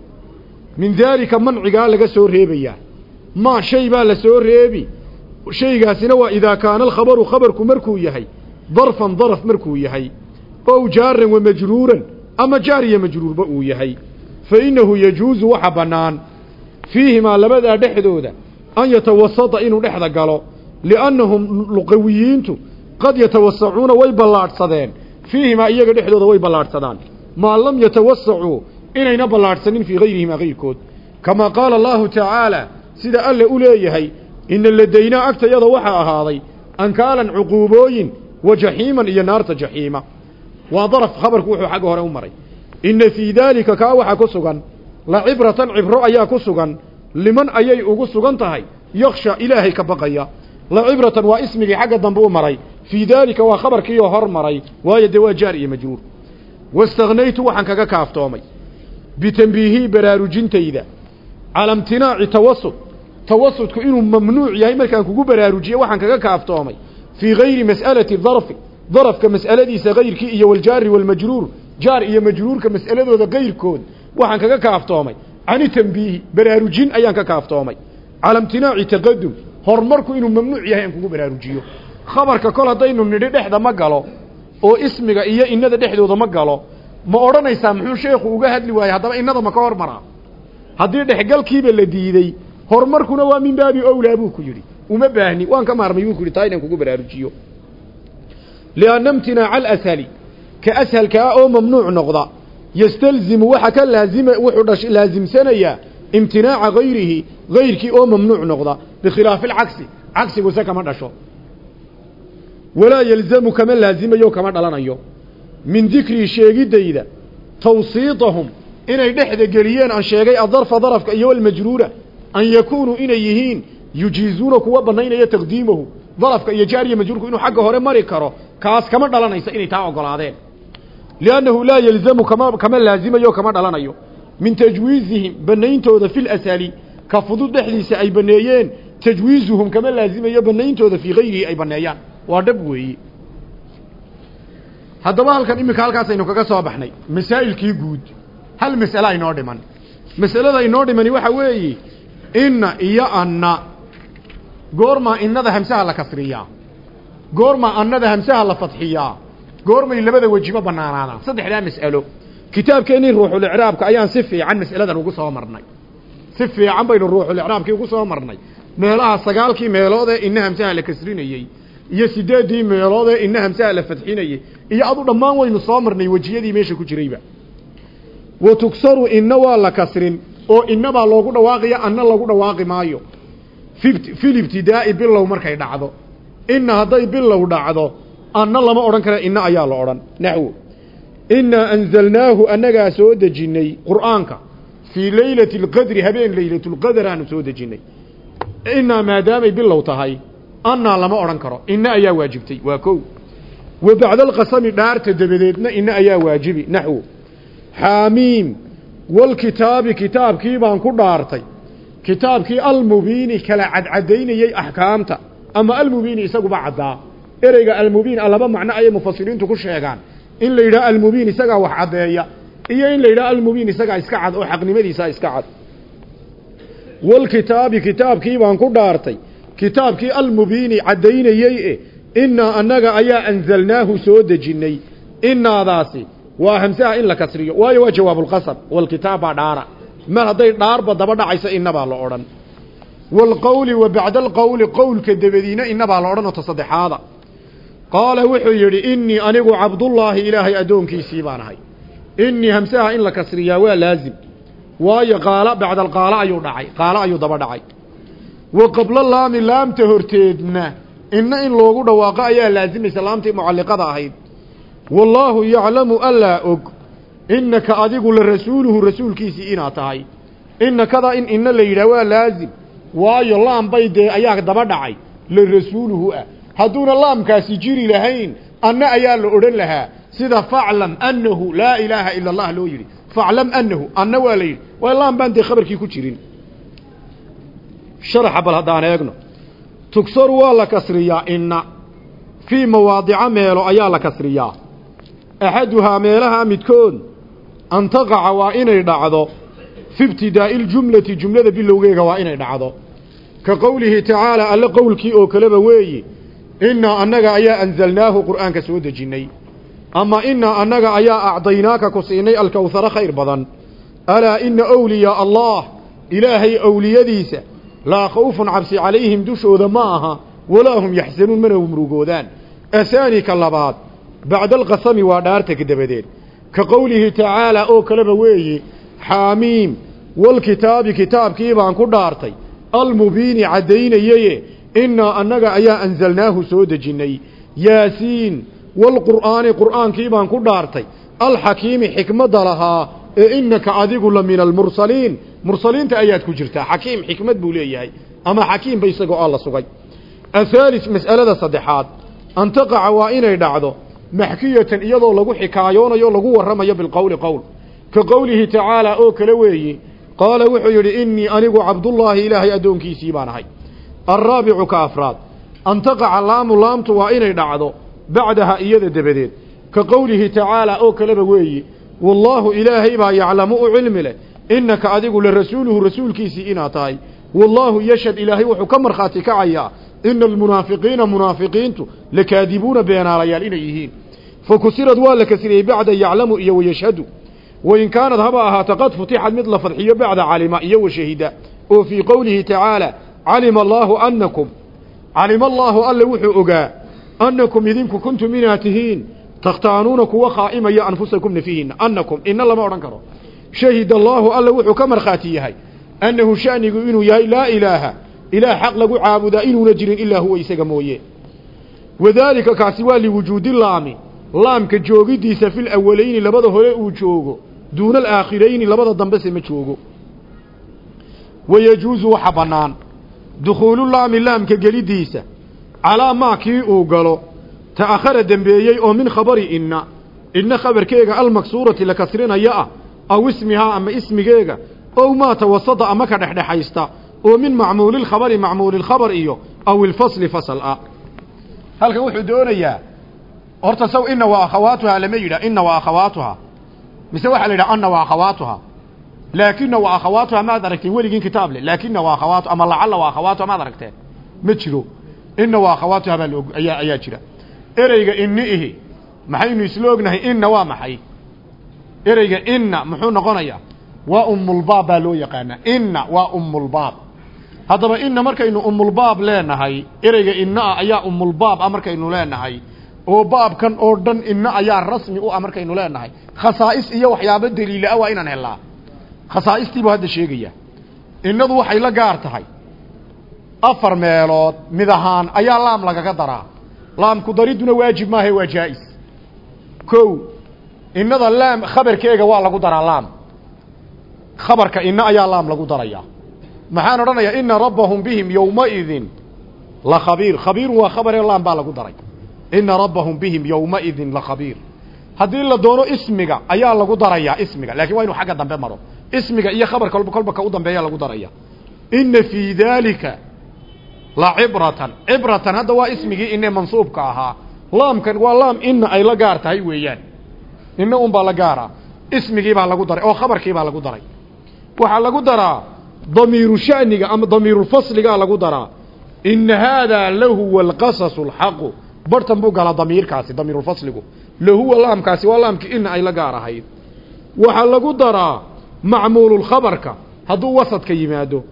Min daalika mancigaa laga soo reebayaa. Maa shay baa la soo reebi. Shaygaasina waa idaa kaana alkhabaru khabarku markuu yahay darfan daraf markuu yahay ow jaaran wa majruuran ama uu yahay fa innahu yajuusu waxa bannaan fiihimaa labadaa dhexdooda an yatawasada inuu dhexda galo liannahum luqawiyiintu qad yatawasacuuna way ballaadhsadeen fiihimaa iyaga dhexdooda way ballaadhsadaan maa lam yatawasacuu inayna ballaadhsanin fii hayrihimaa hayrkood kamaa qaala allahu tacaala sida alle u leeyahay ina ladaynaa agtayada waxaa ahaaday ankaalan cuquubooyin wa jaxiiman iyo naarta jaxiima waa daraf inna fii daalika kaa waxaa ku sugan la cibratan cibro ayaa ku sugan liman ayay ugu sugan tahay yaksha ilaahay ka baqaya. Lacibratan waa ismigii xagga dambe u maray fii daalika waa khabarkiioo hor maray waayo dee waa jaar iyo majruur. Wastagnaytu waxaan kaga kaaftoomay bitambiihii baraarujintayda cala imtinaaci tawasud tawasudku inuu mamnuuc yahay markaan kugu baraarujiye waxaan kaga kaaftoomay fii gayri mas'alati darfi darafka mas'aladiisa kayrkii iyo waljaari walmajruur jaar iyo majruurka mas'aladooda kayrkood waxaan kaga kaaftoomay. Cani tambiihi baraarujin ayaan ka kaaftoomay. Cala imtinaaci taqadum horumarku inuu mamnuuc yahay aan kugu baraarujiyo. Khabarka kol haddaynu nidhi dhexda ma galo oo ismiga iyo innada dhexdooda ma galo ma odhanaysaa muxuu sheekhu uga hadli waayey haddaba innada ma ka hormaraa? Haddii dhexgalkiiba la diidey horumarkuna waa min baabi owlaa buu ku yidhi. Uma baahni waan ka maarmay buu ku yidhi taa inaan kugu baraarujiyo. Lianna imtinaaca ka ashalka ah oo mamnuuc noqda yastalzimu waxa ka laazima wuxuu dhash laasimsanayaa imtinaaca gayrihi gayrkii oo mamnuuc noqda bikhilaafi alcagsi cagsiguse kama dhasho. Walaa yalzamu kama laazimayo kama dhalanayo. Min dikrii sheegidayda tawsiitahum inay dhexda geliyeen aan sheegay adarfa darafka iyo almajruura an yakuunuu inay yihiin yujiizuuna kuwa banaynaya taqdiimahu darafka iyo jaariya majruurku inuu xagga hore mari karo kaas kama dhalanaysa inay taa ogolaadeen liannahu laa yalzamu kama kama laazimayo kama dhalanayo min tajwiizihim banayntooda fi lasali ka fudud dhexdiisa ay baneeyeen tajwiizuhum kama laazimayo banayntooda fii gayrihi ay baneeyaan waa dhab weeye haddaba halkan iminka halkaasaynu kaga soo baxnay masaa'ilkii guud hal mas'ale aynoo dhiman mas'alada inoo dhimani waxa weeye inna iyo anna goormaa innada hamsaha la kasriyaa goormaa annada hamsaha la fadxiyaa goormay labada wejiba bannaanaadaan. Saddexdaa mas'alo. Kitaabkeennii ruuxulicraabka ayaan si fiican mas'aladan ugu soo marnay. Si fiican baynu ruuxulicraabkii ugu soo marnay. Meelaha sagaalkii meelood ee inna hamsaha la kasrinayey iyo sideeddii meelood ee inna hamsaha la fadxinayey iyo adu dhammaan waynu soo marnay wejiyadii meesha ku jirayba. Wa tugsaru inna waa la kasrin oo inna baa loogu dhawaaqaya anna lagu dhawaaqi maayo. Fil ibtidaa'i bilow markay dhacdo. Inna hadday bilow dhacdo anna lama odhan kara inna ayaa la odhan. Naxwo innaa anzalnaahu annagaa soo dejinnay qur'aanka fii leylati alqadri habeen leylatulqadr aanu soo dejinnay. Innaa maadaamay bilow tahay annaa lama odhan karo inna ayaa waajibtay. Waa kow. Wa bacda alqasami dhaarta dabadeedna inna ayaa waajibi. Naxwo xaamiim. Walkitaabi kitaabkii baan ku dhaartay. Kitaabkii almubiini kala cadcadaynayey axkaamta. Ama almubiini isaguba caddaa ereyga almubiin a laba macno ayay mufasiriintu ku sheegaan. In la yidhaha almubiin isagaa wax caddeeya iyo in la yidhaha almubiin isagaa iska cad oo xaqnimadiisaa iska cad. Walkitaabi kitaabkii baan ku dhaartay. Kitaabkii almubiini caddaynayey e innaa annaga ayaa anzalnaahu soo dejinnay. Inaadaasi waa hamsaha in la kasriyo. Waayo waa jawaabulqasab walkitaab baa dhaara. Mar hadday dhaarba daba dhacayso inabaa la odhan. Waalqowli wa bacda alqowli qowlka dabadiina inabaa la odhan oo ta saddexaada qaala wuxuu yidhi innii anigu cabdullaahi ilaahay addoonkiisii baan ahay. Innii hamsaha in la kasriyaa waa laazim. Waayo qaala bacda alqaala ayuu dhacay. Qaala ayuu daba dhacay. Wa qabla laami laamta horteedna inna in loogu dhawaaqo ayaa laazimaysa laamtii mucalliqada ahayd. Wallaahu yaclamu allaa og innaka adigu la rasuuluhu rasuulkiisii inaad tahay. Innakada in inna la yidhah waa laazim. Waayo laam bay dee ayaa daba dhacay. La rasuuluhu ah hadduuna laamkaasi jiri lahayn anna ayaa la odhan lahaa sida faclam annahu laa ilaaha ila allah loo yidhi. Faclam annahu anna waa la yidhi. Waa laam baan dee khabarkii ku jirin. Sharaxa bal haddaan eegno. Tugsaru waa la kasriyaa inna. Fii mawaadica meelo ayaa la kasriyaa. Axaduhaa meelaha midkood an taqaca waa inay dhacdo. Fi ibtidaa'i ljumlati jumlada bilowgeega waa inay dhacdo. Ka qowlihi tacaala alle qowlkii oo kaleba weeyi innaa annaga ayaa anzalnaahu qur'aanka soo dejinnay ama innaa annaga ayaa acdaynaaka ku siinay alkowharo khayr badan. Alaa ina awliyaa allah ilaahay owliyadiisa laa khawfun cabsi calayhim dushooda ma aha walaa hum yaxsanuun mana murugoodaan ahaani ka labaad bacda alqasami waa dhaartag dabadeed. Ka qowlihi tacaalaa oo kaleba weeye xaamiim walkitaabi kitaabkii baan ku dhaartay almubiini caddaynayeye innaa annaga ayaa anzalnaahu soo dejinnay yaasiin walqur'aani qur'aankii baan ku dhaartay. Alxakiimi xikmadda lahaa ee innaka adigu la min almursaliin mursaliinta ayaad ku jirtaa. Xakiim xikmad buu leeyahay. Ama xakiimba isagoo alla sugay. Athaalis mas'alada saddexaad. An taqaca waa inay dhacdo maxkiyatan iyadoo lagu xikaayoonayo lagu warramayo bilqowli qowl. Ka qowlihi tacaalaa oo kale weeyi qaala wuxuu yidhi innii anigu cabdullaahi ilaahay addoonkiisii baan ahay alraabicu ka afraad an taqaca laamu laamtu waa inay dhacdo bacdaha iyada dabadeed. ka qowlihi tacaalaa oo kaleba weeyi wallaahu ilaahay baa yaclamu u cilmi leh innaka adigu larasuuluhu rasuulkiisii inaad tahay wallaahu yashhad ilaahay wuxuu ka markhaati kacayaa ina almunaafiqiina munaafiqiintu lakaadibuuna beenaalayaal inay yihiin fakusirad waa la kasriyey bacda yaclamu iyo wayashhadu wain kaanad haba ahaata qad futixad mid la fadxiyo bacda calima iyo washahida oo fii qowlihi tacaala calima allaahu annakum calima allaahu alle wuxuu ogaa annakum idinku kuntum inaad tihiin takhtaanuuna kuwa khaa'imaya anfusakum nafihiinna annakum ina lama odhan karo shahid allaahu alle wuxuu ka markhaati yahay annahu sha'nigu inuu yahay laa ilaaha ilaah xaq lagu caabudaa inuuna jirin ilaa huwa isaga mooye wadaalika kaasi waa liwujuudi laami laamka joogidiisa fil awalayni labada hore uu joogo duuna alaakhirayni labada dambese ma joogo wayajuusu waxa bannaan dukhuulu laami laamka gelidiisa calaa maa kii uu galo. Ta'akhara dembeeyey oo min khabari inna inna khabarkeega almaksuurati la kasrinaya ah aw ismihaa ama ismigeega ow maa tawasada ama ka dhexdhexaysta oo min macmuulilkhabari macmuulilkhabar iyo aw ilfasli fasal ah. Halkan wuxuu doonayaa horta saw ina wa akhawaatuhaa lama yidhah ina wa akhawaatuhaa mise waxaa la yidhaha anna wa akhawaatuhaa laakina wa akhawaatuhaa maad aragteen weligiin kitaab le laakina wa akhawaatu ama lacalla wa akhawaatuha maad aragteen ma jiro ina wa akhawaatuhaa baa ayaa ayaa jira ereyga inni ihi maxaynu isla ognahay inna waa maxay ereyga inna muxuu noqonayaa waa ummulbaab baa loo yaqaanaa inna waa ummulbaab haddaba inna markaynu ummulbaab leenahay ereyga inna ah ayaa ummulbaab ah markaynu leenahay oo baabkan oo dhan inna ayaa rasmi u ah markaynu leenahay khasaa'is iyo waxyaabo daliila ah waa inaan helnaa khasaa'istiibuu hadda sheegaya. Innadu waxay la gaar tahay. Afar meelood mid ahaan ayaa laam lagaga daraa. Laamku daridduna waajib maahae waa jaa'is. Kow innada laam khabarkeega waa lagu daraa laam. Khabarka inna ayaa laam lagu darayaa. Maxaan odhanayaa ina rabbahum bihim yowmaidin la khabiir. Khabiirun waa khabaree laam baa lagu daray. Ina rabbahum bihim yowmaidin la khabiir. Haddii la doono ismiga ayaa lagu darayaa ismiga. Lakin waa inu xagga dambe maro ismiga iyo khabarka kolba kolba u dambeeya lagu daraya. Ina fii daalika la cibratan. Cibratan hadda waa ismigii ine mansuubka ahaa. Laamkan waa laam ina ay la gaar tahay weeyaan. Ina un baa la gaara ismigii baa lagu daray oo khabarkii baa lagu daray. Waxaa lagu daraa damiiru shaniga ama damiirulfasligaa lagu daraa. Ina haadaa lahuwa alqasasu alxaqu bartan buu galaa damiirkaasi damiirulfasligu lahuwa laamkaasi waa laamkii ina ay la gaar ahayd. Waxaa lagu daraa macmuululkhabarka hadduu wasadka yimaado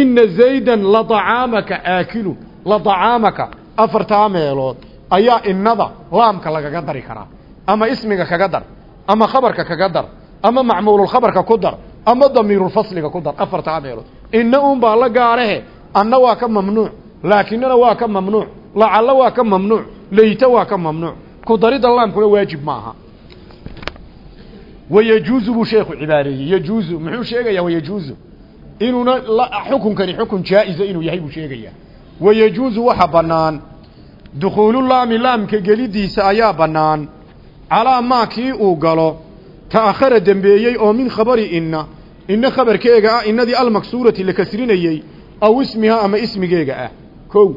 ina zaydan la dacaamaka aakilun la dacaamaka afartaa meelood ayaa inada laamka lagaga dari karaa ama ismiga kaga dar ama khabarka kaga dar ama macmuululkhabarka ku dar ama damiirulfasliga ku dar afartaa meelood. Ina un baa la gaarahe anna waa ka mamnuuc laakinana waa ka mamnuuc lacallo waa ka mamnuuc leyta waa ka mamnuuc. Ku daridda laamkuna waajib maaha wayajuuzu buu sheekhu cibaareeyey yajuuzu muxuu sheegayaa wayajuuzu inuuna xukunkani xukun jaa-isa inuu yahay buu sheegayaa wayajuuzu waxa bannaan dukhuululaami laamka gelidiisa ayaa bannaan calaa maa kii uu galo ta'akhara dembeeyey oo min khabari inna inna khabarkeega ah innadii almaksuurati la kasrinayey aw ismihaa ama ismigeega ah kow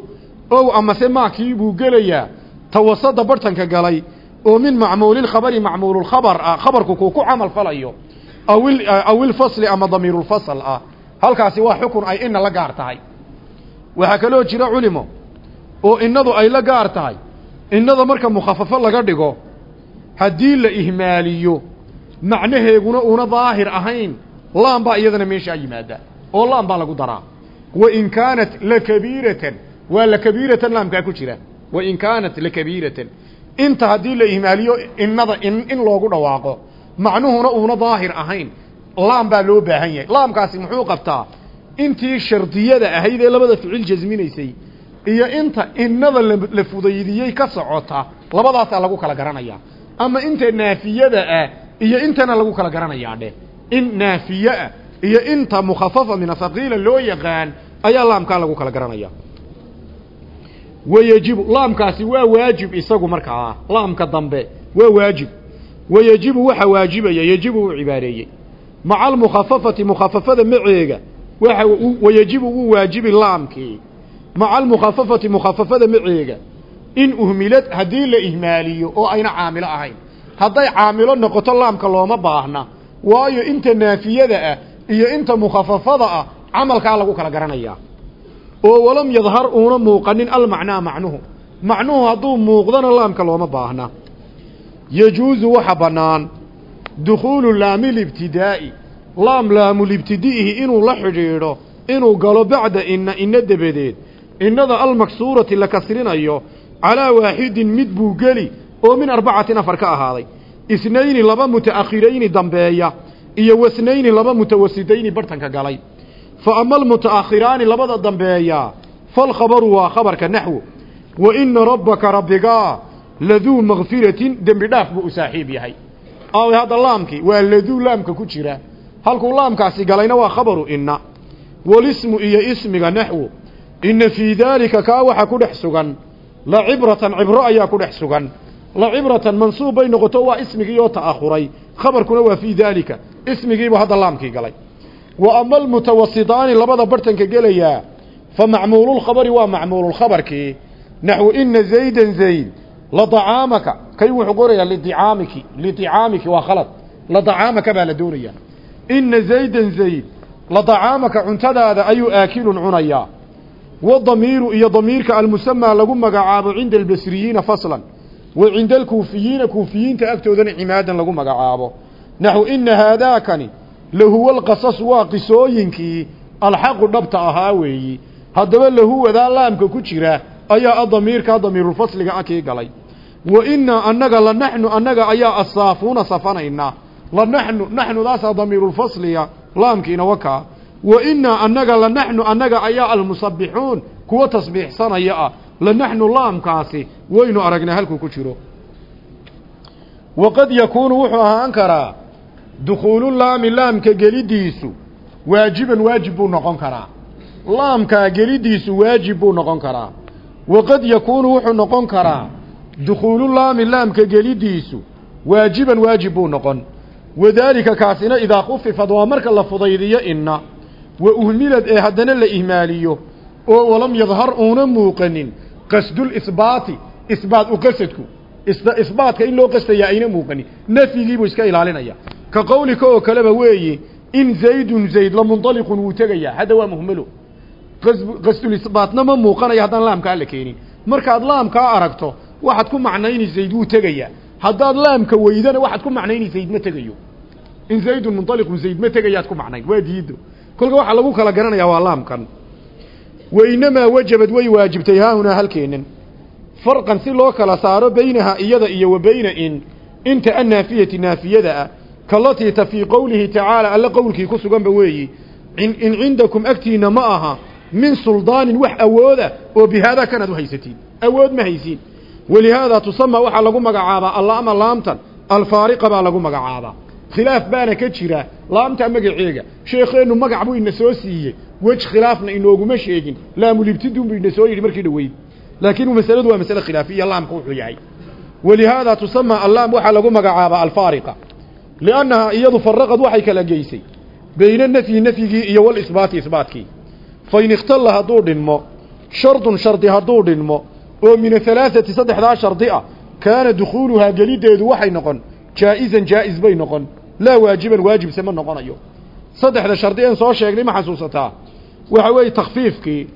ow amase maa kii buu gelayaa tawasada bartanka galay oo min macmuulilkhabari macmuululkhabar ah khabarku kuu ku camal falayo. Awil awilfasli ama damiirulfasl ah. Halkaasi waa xukun ay ina la gaar tahay. Waxaa kaloo jira culimo oo innadu ay la gaar tahay. Innada marka mukhafafo laga dhigo haddii la ihmaaliyo macnaheeguna una daahir ahayn laam baa iyadana meeshaa yimaada oo laam baa lagu daraa. Wain kaanat lakabiiratan waa lakabiiratan laamkaa ku jira. Wain kaanat lakabiiratan inta haddii la ihmaaliyo innada in in loogu dhawaaqo macnuhuna uuna daahir ahayn laam baa loo baahan yahay. Laamkaasi muxuu qabtaa intii shardiyada ahayd ee labada ficil jasminaysay iyo inta innada la fudaydiyey ka socota labadaasaa lagu kala garanayaa. Ama inta naafiyada ah iyo intana lagu kala garanayaa dheh. In naafiye ah iyo inta mukhafafa min ahaqiila loo yaqaan ayaa laamkaa lagu kala garanaya wayejibu laamkaasi waa waajib isagu markaa laamka dambe waa waajib. Wayejibu waxa waajibaya yejibu uu cibaareeyey. Maca almukhafafati mukhafafada maceega waxa wayejibu uu waajibi laamkii maca almukhafafati mukhafafada maceega in uhmilad haddii la ihmaaliyo oo ayna caamilo ahayn. Hadday caamilo noqoto laamka looma baahna. Waayo inta naafiyada ah iyo inta mukhafafada ah camalkaa lagu kala garanayaa oo walam yadhar uuna muuqanin almacnaa macnuhu. Macnuhu hadduu muuqdana laamka looma baahna. Yajuusu waxa bannaan dukhuulu laamilibtidaa'i laam laamulibtidi'ihi inuu la xidhiidho inuu galo bacda inna inna dabadeed. Innada almaksuurati la kasrinayo calaa waaxidin mid buu geli oo min arbacatin afar ka ahaaday. Isnayni laba muta'akhirayni dambeeya iyo wasnayni laba mutawasidayni bartanka galay fa ama almuta'akhiraani labada dambeeya falkhabaru waa khabarka naxwo wa ina rabbaka rabbigaa laduu makfiratin dembi dhaaf buu u saaxiib yahay. Aawe hadda laamkii waa laduu laamka ku jira. Halkuu laamkaasi galayna waa khabaru inna. Walismu iyo ismiga naxwo inna fii daalika kaa waxa ku dhex sugan. La cibratan cibro ayaa ku dhex sugan. La wa ama almutawasitaani labada bartanka gelayaa fa macmuululkhabari waa macmuululkhabarkii naxwu ina zaydan zayd ladacaamaka kay wuxuu qorayaa lidicaamiki lidicaamiki waa khalad ladacaamaka baa la doonayaa. Ina zaydan zayd ladacaamaka cuntadaada ayuu aakilun cunayaa wadamiiru iyo damiirka almusamaa lagu magacaabo cinda albasriyiina faslan wa cinda alkuufiyiina kuufiyiinta agtoodana cimaadan lagu magacaabo. Naxwu ina haadaakani lahuwa alqasasu waa qisooyinkii alxaqu dhabta ahaa weeyi. Haddaba lahuwadaa laamka ku jira ayaa adamiirkaa damiirulfasliga a kii galay. Wa innaa annaga la naxnu annaga ayaa assaafuuna safanaynaa la naxnu naxnudaasaa damiirulfasliga laamkiina wakaa wa innaa annaga la naxnu annaga ayaa almusabbixuun kuwa tasbiixsanaya ah. La naxnu laamkaasi waynu aragnaa halkuu ku jiro. Waqad yakuunu wuxuu ahaan karaa dukhuulu laami laamka gelidiisu waajiban waajib buu noqon karaa. Laamkaa gelidiisu waajib buu noqon karaa. Waqad yakuunu wuxuu noqon karaa dukhuulu laami laamka gelidiisu waajiban waajib buu noqon. Wadaalika kaasina idaa khufifad waa marka la fudaydiyo inna wa uhmilad ee haddana la ihmaaliyo oo walam yadhar uuna muuqanin qasdulisbaati isbaat u qasadku isbaatka in loo qastayaa ayna muuqanin. Nafyigiibuu iska ilaalinaya ka qowlika oo kaleba weeye in zaydun zayd lamunطaliqun wuu tegayaa. Hadda waa muhmelo qasdulisbaatna ma muuqanaya haddaan laamkaa la keenin. Markaad laamkaa aragto waxaad ku macnayni zayd wuu tegayaa. Haddaad laamka weydana waxaad ku macnayni zayd ma tegayo. In zaydun munطaliqun zayd ma tegayaad ku macnayn waa diido kolka waxaa lagu kala garanayaa waa laamkan. Wa inamaa wajabad way waajibtay haahunaa halkeennan farqan si loo kala saaro baynaha iyada iyo wa bayna in inta annaafiyati naafiyada ah kalatii ta fii qowlihi tacaala alle qowlkii ku suganba weeyi in cindakum agtiinna ma aha min suldaanin wax awooda oo bihaadaa kanaad u haysatiin awood ma haysiin. Walihaadaa tusamaa waxaa lagu magacaabaa allaama laamtan alfaariqa baa lagu magacaabaa. Khilaaf baana ka jira laamta magaceega sheekheennu magac buu ina soo siiyey wej khilaafna inooguma sheegin. Laamulibtidun buu ina soo yidhi markii dhoweyd laakiin masaladu waa masale khilaafiya laamka wuxuu yahay. Walihaadaa tusamaa allaam waxaa lagu magacaabaa alfaariqa liannahaa iyadu faraqad waxay kala geysay bayna nafyi nafyigii iyo walisbaati isbaatkii fain ikhtalla hadduu dhinmo shardun shardi hadduu dhinmo oo min ahalaaثati saddexdaa shardi ah kaana dukhuuluhaa geliddeedu waxay noqon jaa'isan jaa'is bay noqon laa waajiban waajibse ma noqonayo saddexda shardi een soo sheegnay ma xasuusataa waxa weeye takfiifkii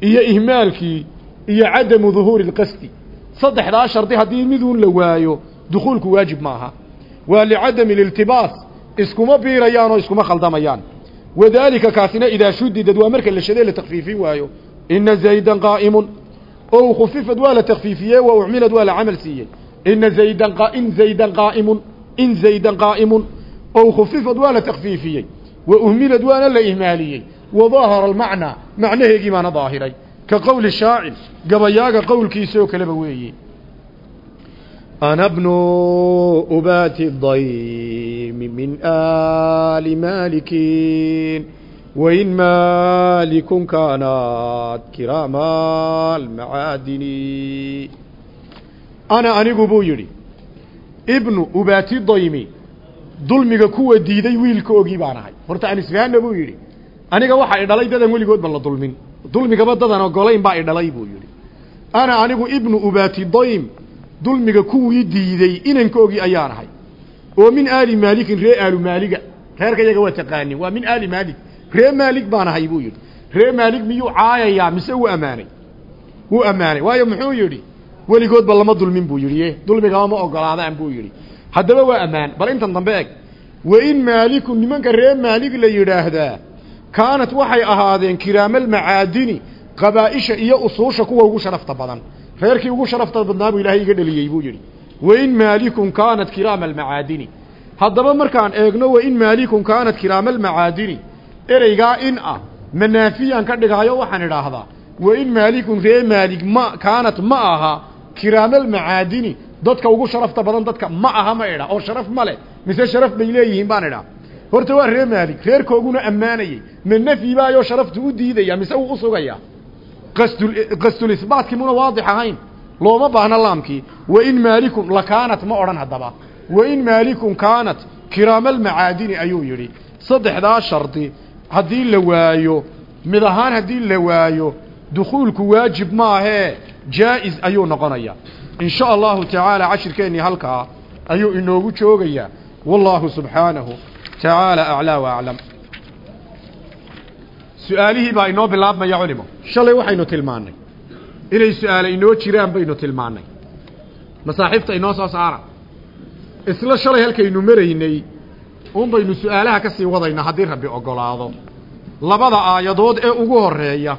iyo ihmaalkii iyo cadamu duhuuri اlqasdi saddexdaa shardi haddii miduun la waayo dukhuulku waajib maaha waa licadami liltibaas. Iskuma biirayaan oo iskuma khaldamayaan wadaalika kaasina idaa shudidad waa marka la shadee la takfiifin waayo. Ina zaydan qaa'imun. Oo khufifad waa la takfiifiyey wa ucmilad waa la camal siiyey. Ina zaydan in zaydan qaa'imun in zaydan qaa'imun. Oo khufifad waa la takfiifiyey wa uhmilad waana la ihmaaliyey. Wadaahara almacnaa macnaheegii baana daahiray. Ka qowli shaacir gabayaaga qowlkiisa oo kaleba weeye أنا ابن أبات الضيم من آل مالك wain maalikun kaanat kiraama almacaadini ana anigu buu yidhi ibnu ubaati daymi dulmiga kuwa diiday wiilka ogii baan ahay horta aan isfahanna buu yidhi aniga waxa i dhalay dadan weligoodba la dulmin dulmigaba dadan ogolayn baa i dhalay buu yidhi ana anigu ibnu ubaati daym dulmiga kuwii diiday inanka ogi ayaan ahay. Oo min aali maalikin ree aalu maaliga. Reerka yaga waa taqaanin waa min aali maalik. Ree maalig baan ahay buu yidhi. Ree maalig miyuu caayayaa mise wuu ammaanay? Wuu ammaanay. Waayo muxuu yidhi? Weligoodba lama dulmin buu yidhi. Dulmigaba ma ogolaadaan buu yidhi. Haddaba waa ammaan. Bal intan dambe eg. Wain maalikun nimanka ree maalig la yidhaahdaa kaanat waxay ahaadeen kiraamalmacaadini qabaa'isha iyo usuusha kuwa ugu sharafta badan reerkii ugu sharafta badnaa buu ilaahay iga dhaliyey buu yidhi wain maalikun kaanat kiraama almacaadini. Haddaba markaan eegno wain maalikun kaanat kiraama almacaadini ereygaa in ah manaafiyan ka dhigaayo waxaan idhaahdaa wain maalikun ree maalig ma kaanat ma aha kiraamalmacaadini dadka ugu sharafta badan dadka ma aha ma idha oo sharaf ma leh mise sharaf bay leeyihiin baan idhaa horta waa ree maalig reerkooguna ammaanayey ma nafyi sharaftu u diidaya mise uu usugaya qasdul qasdulisbaatkii muna waadix ahayn. Looma baahna laamkii. Wain maalikun la kaanat ma odhan haddaba. Wain maalikun kaanat kiraamalmacaadini ayuu yidhi. Saddexdaa shardi haddii la waayo mid ahaan haddii la waayo dukhuulku waajib maahee jaa-is ayuu noqonayaa. In sha allahu tacaala cashirkeennii halkaa ayuu inoogu joogayaa. Wallaahu subxaanahu tacaala aclaa wa aclam su'aalihii baa inoo bilaabmaya culimo. Shalay waxaynu tilmaannay. Inay su'aale inoo jiraan baynu tilmaannay. Masaaxiifta inoo soo saara. Isla shalay halkaynu maraynay un baynu su'aalaha ka sii wadaynaa haddii rabbi ogolaado. Labada aayadood ee ugu horreeya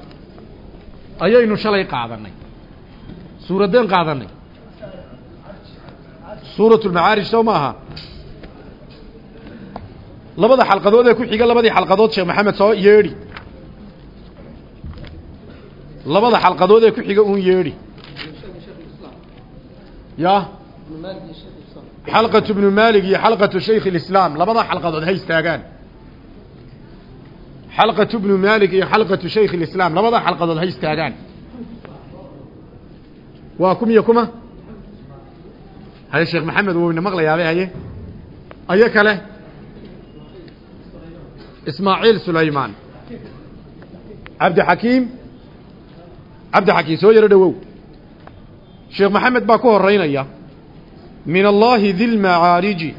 ayaynu shalay qaadanay suuraddeen qaadanay suuratu lmacaarij sow ma aha? Labada xalqadood ee ku xiga labadii xalqadood sheekh maxamed soo yeedhi labada xalqadood ee ku xiga uun yeedhi. Ya? Xalqatu bnu maalik iyo xalqatu shaykh اlislaam labada xalqadood ha istaagaan. Xalqatu bnu maalik iyo xalqatu shaykh اlislaam labada xalqadood ha istaagaan. Waa kumiyo kuma? Haye sheekh maxamed wowna maqlayaabe haye? Ayo kale? Ismaaciil sulaymaan. Cabdixakiim cabdixakiim soo yaro dhowow. Sheekh maxamed baa ku horeynaya min allahi di lmacaariji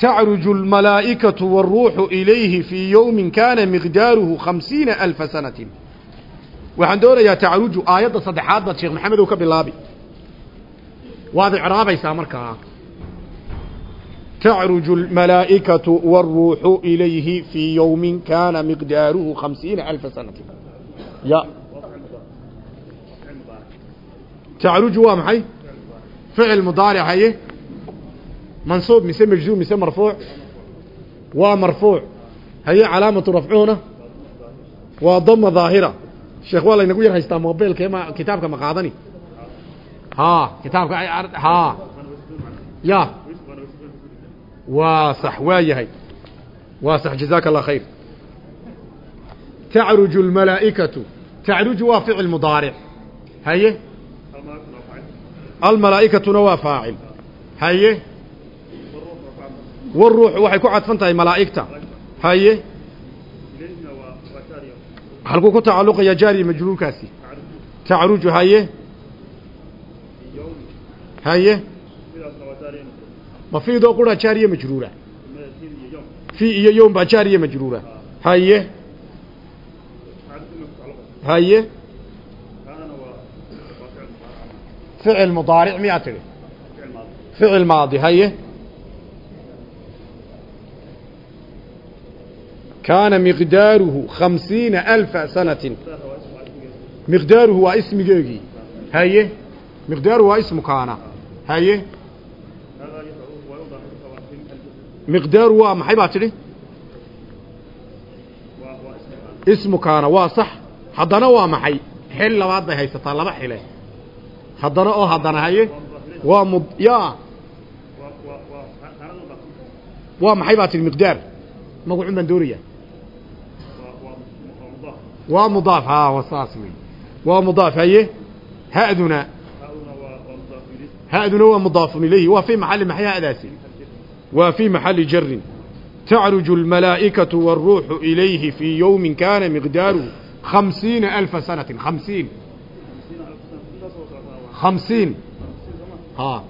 tacruju almalaa'ikatu wاlruuxu ilayhi fii yowmin kana miqdaaruhu khamsiina alfa sanatin. Waxaan doonayaa tacruju aayadda saddexaad baad sheekh maxamedow ka bilaabi. Waad icraabaysaa markaa tacruju almalaa'ikatu wاlruuxu ilayhi fii yowmin kana miqdaaruhu khamsiina alfa sanatin. Ya waa maxay ficil mudaaric haye mansuub mise majzuum mise marfuuc waa marfuuc haye calaamatu rafcuuna waa dama daahira sheekh waa laynagu yar haystaa mobilka ma kitaabka ma qaadani ha kitaabka ha ya waa sax waa yahay waa sax jazaaka allah khayr tacruju almalaa'ikatu tacruju waa ficil mudaaric haye almalaa'ikatuna waa faacil. Haye? Waruuxu waxay ku cadfan tahay malaa'igta. Haye? Halkuu ku tacalluqaya jaariya majruurkaasi. Tacruju haye? Haye? Ma fiidoo qura jaariya majruura? Fii iyo yowm baa jaariya majruura. Haye? Haye ficil mudaaric miyaa tidhi ficil maadi haye kaana miqdaaruhu khamsiina alfa sanatin miqdaaruhu waa ismigeegii haye miqdaaruhu waa ismu kaana haye miqdaaru waa maxay baa tidhi ismu kaana waa sax haddana waa maxay xil labaad bay haysataa laba xile haddana oo haddana haye waa mud ya waa maxay baa tidhi miqdaar? Magacun baan doonaya waa mudaaf haa wa saas wey waa mudaaf haye. Ha'duna ha'duna waa mudaafun ilayhi. Waa fii maxalli maxay ha'daasi waa fii maxalli jarin tacruju almalaa'ikatu wاlruuxu ilayhi fii yowmin kaana miqdaaruhu khamsiina alfa haa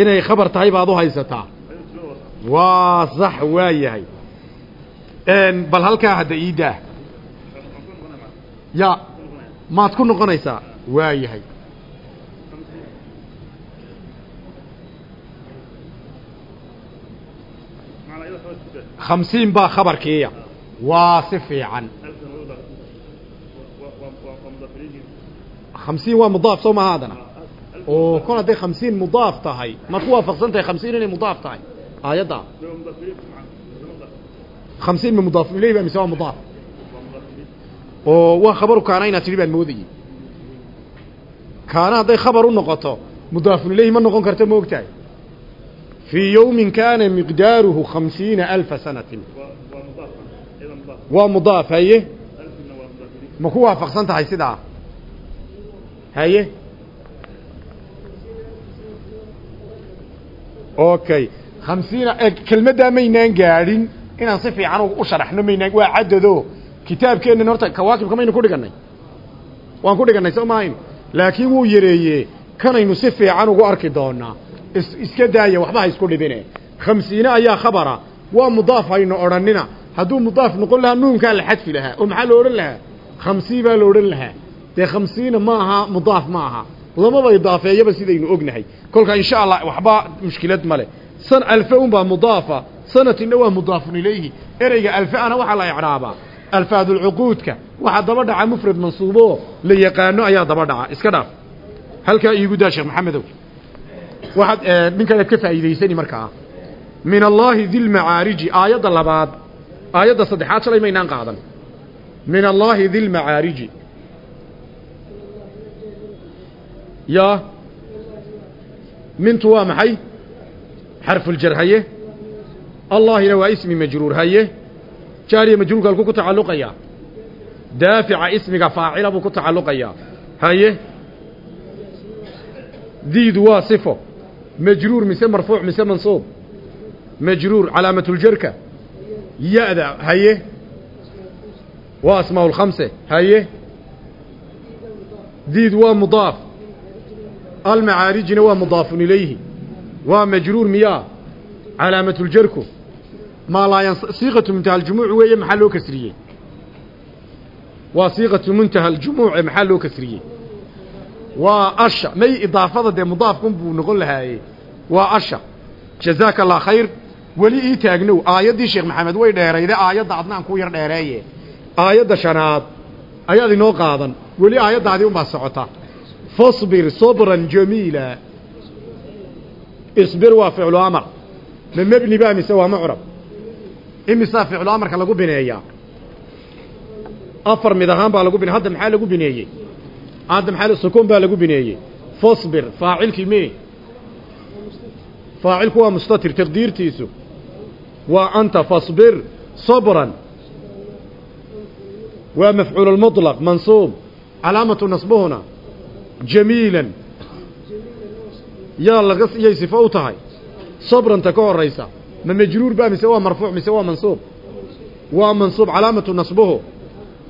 inay khabar tahay baad u haysataa waa sax waa yahay bal halkaa hadda ii daah ya maad ku noqonaysaa waa yahay khamsiin baa khabarkiiya waa si fiican khamsiin waa mudaaf soo maha haddana oo kol hadday khamsiin mudaaf tahay maad ku waafaqsan tahay khamsiin inay mudaaf tahay aayadda khamsiin ma mudaaf ilayhi ba mise waa mudaaf oo waa khabaru kaana inaad tidhi baan moodayey kaana hadday khabar u noqoto mudaafun ilayhi ma noqon karto ma ogtahay fii yowmin kaana miqdaaruhu khamsiina alfa sanatin waa mudaaf haye ma ku tahay sidaa haye? Okay. Khamsiina kelmaddaa maynaan gaadhin. Inaan si fiican u sharaxno maynaan waa cadado kitaabkeennan horta kawaakibka maynu ku dhigannay waan ku dhigannay soo maahayn? Laakiin wuu yareeye kanaynu si fiican ugu arki doonaa. Is iska daaya waxba ha isku dhibine. Khamsiine ayaa khabara. Waa mudaaf haynu odhannina. Hadduu mudaaf noqon lahaa nuunkaa la xadfi lahaa oo maxaa la odhan lahaa? Khamsii baa la odhan lahaa dee khamsiina ma aha mudaaf ma aha. Lamaba idaafeeyaba sidaynu ognahay. Kolka insha allah waxba mushkilad male san alfe unbaa mudaafa sanatinna waa mudaafun ilayhi. Ereyga alfeana waxaa la icraabaa alfaadulcuquudka waxaa daba dhaca mufrad mansuubo la yaqaano ayaa daba dhaca. Iska dhaaf. Halkaa iigu daa sheekh maxamedow waxaad ninkaanaad ka faa'iidaysani markaa. Min allaahi dilmacaariji aayadda labaad aayadda saddexaad shalay maynaan qaadan. Min allaahi dilmacaariji yaa mintu waa maxay? Xarfuljar haye. Allaahina waa ismi majruur haye. Jaariya majruurka halkuu ku tacalluqayaa daafica ismiga faacila buu ku tacalluqayaa haye. Diidu waa sifo. Majruur mise marfuuc mise mansuub. Majruur calaamatuljarka ya-da haye. Waa asmaa lkhamse haye. Diid waa mudaaf almacaarijina waa mudaafun ilayhi waa majruur miyaa calaamatuljarku maalaa siiqatu muntaha aljumuuc weeye maxaa loo kasriyey waa siiqatu muntaha aljumuuce maxaa loo kasriyey waa asha may idaafada dee mudaafkun buu noqon lahaaye waa asha jazaaka allah khayr weli ii taagnow aayaddii sheekh maxamed way dheerayde aayadda adnaan ku yar dheereeye aayadda shanaad ayaad inoo qaadan weli aayaddaadii unbaa socota jamiila isbir waa ficlu amar ma mebni baa mise waa mucrab imisaa ficlu amarka lagu bineeyaa afar mid ahaan baa lagu bine hadda maxaa lagu bineeyey hadda maxaa sukuun baa lagu bineeyey fasbir faacilkii me faacilku waa mustatir taqdiirtiisu waa anta fasbir sabran waa mafcuul muطlaq mansuub calaamatu nasbuhuna jamiilan. Yaa laga yay sifo u tahay. Sabranta ka horaysa. Ma majruur baa mise waa marfuuc mise waa mansuub? Waa mansuub calaamatu nasbuhu.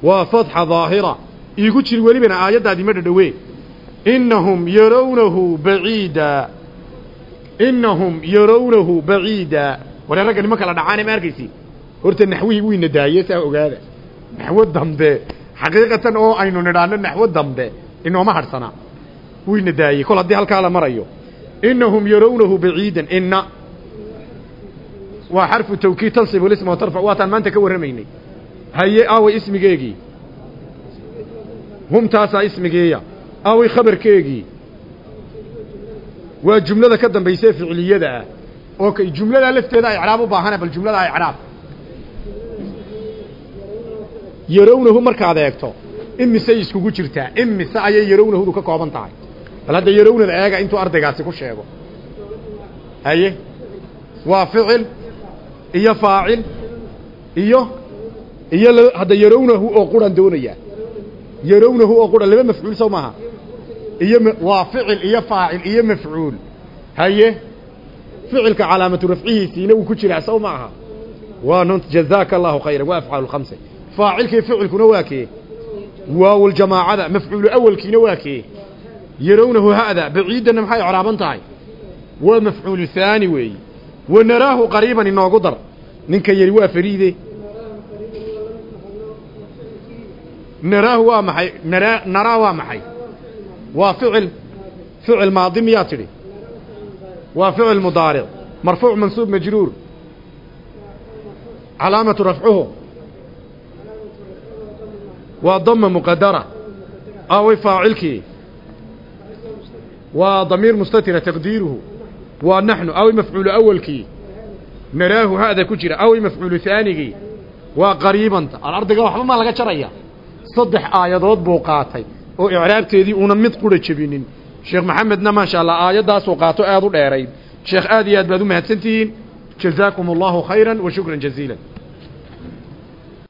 Waa fatxa daahira. Iigu jir welibana aayaddaadii ma dhadhowe innahum yarawnahu baciida. Innahum yarawnahu baciida. Waree ragga nima kala dhacaane ma arkaysi horta naxwihii wuyna daaye saa ogaada. Naxwo dambe. Xaqiiqatan oo aynu nidhaano naxwo dambe. Inooma hadhsanaa wuyna daayey kol haddii halkaa la marayo innahum yarawnahu baciidan inna. Waa xarfu tawkiid tansibu lisma wa tarfac waataan maanta ka warramaynay. Haye aaway ismigeegii hum taasaa ismigeeya. Aaway khabarkeegii waa jumlada ka dambaysee ficiliyada ah. Oo kay jumladaa lafteeda icraab u baahana bal jumladaa icraab. Yarawnahu markaad eegto imisay iskugu jirtaa? Imise ayay yarawnahudu ka kooban tahay bal hadda yarawnada eega intuu ardaygaasi ku sheego. Haye? Waa ficil iyo faacil iyo iyo hadda yarawnahu oo quran doonaya yarawnahu oo quran laba mafcuul soo maaha. Iyo waa ficil iyo faacil iyo mafcuul. Haye? Ficilka calaamatu rafcihiisiina uu ku jiraa sow ma aha waa n jazaaka allahu khayran waa afcaalu khamse faacilkii ficilkuna waa kee? Waawul jamaacada mafcuulu awalkiina waa kee yarawnahu hada baciidanna maxay icraaban tahay? Waa mafcuulu haani weeyi. Wa naraahu qariiban inoogu dar. Ninka yari waa fariide. Naraahu waa maxay? Nara naraa waa maxay? Waa ficil ficil maadi miyaa tidhi? Waa ficil mudaaric marfuuc mansuub majruur. Calaamatu rafcuhu. Waa dama muqadara away faacilkii waa damiir mustatira taqdiiruhu. Waa naxnu away mafcuulu awalkii. Naraahu hada ku jira away mafcuulu haanigii waa qariibanta. Alardiga waxba maa laga jaraya. Saddex aayadood buu qaatay oo icraabteedii una mid qura jebinin sheekh maxamedna maasha allah aayaddaasuu qaato aada u dheerayd. Sheekh aad iyo aad baad u mahadsantihiin. Jazaakum allahu khayra wa shukran jaziila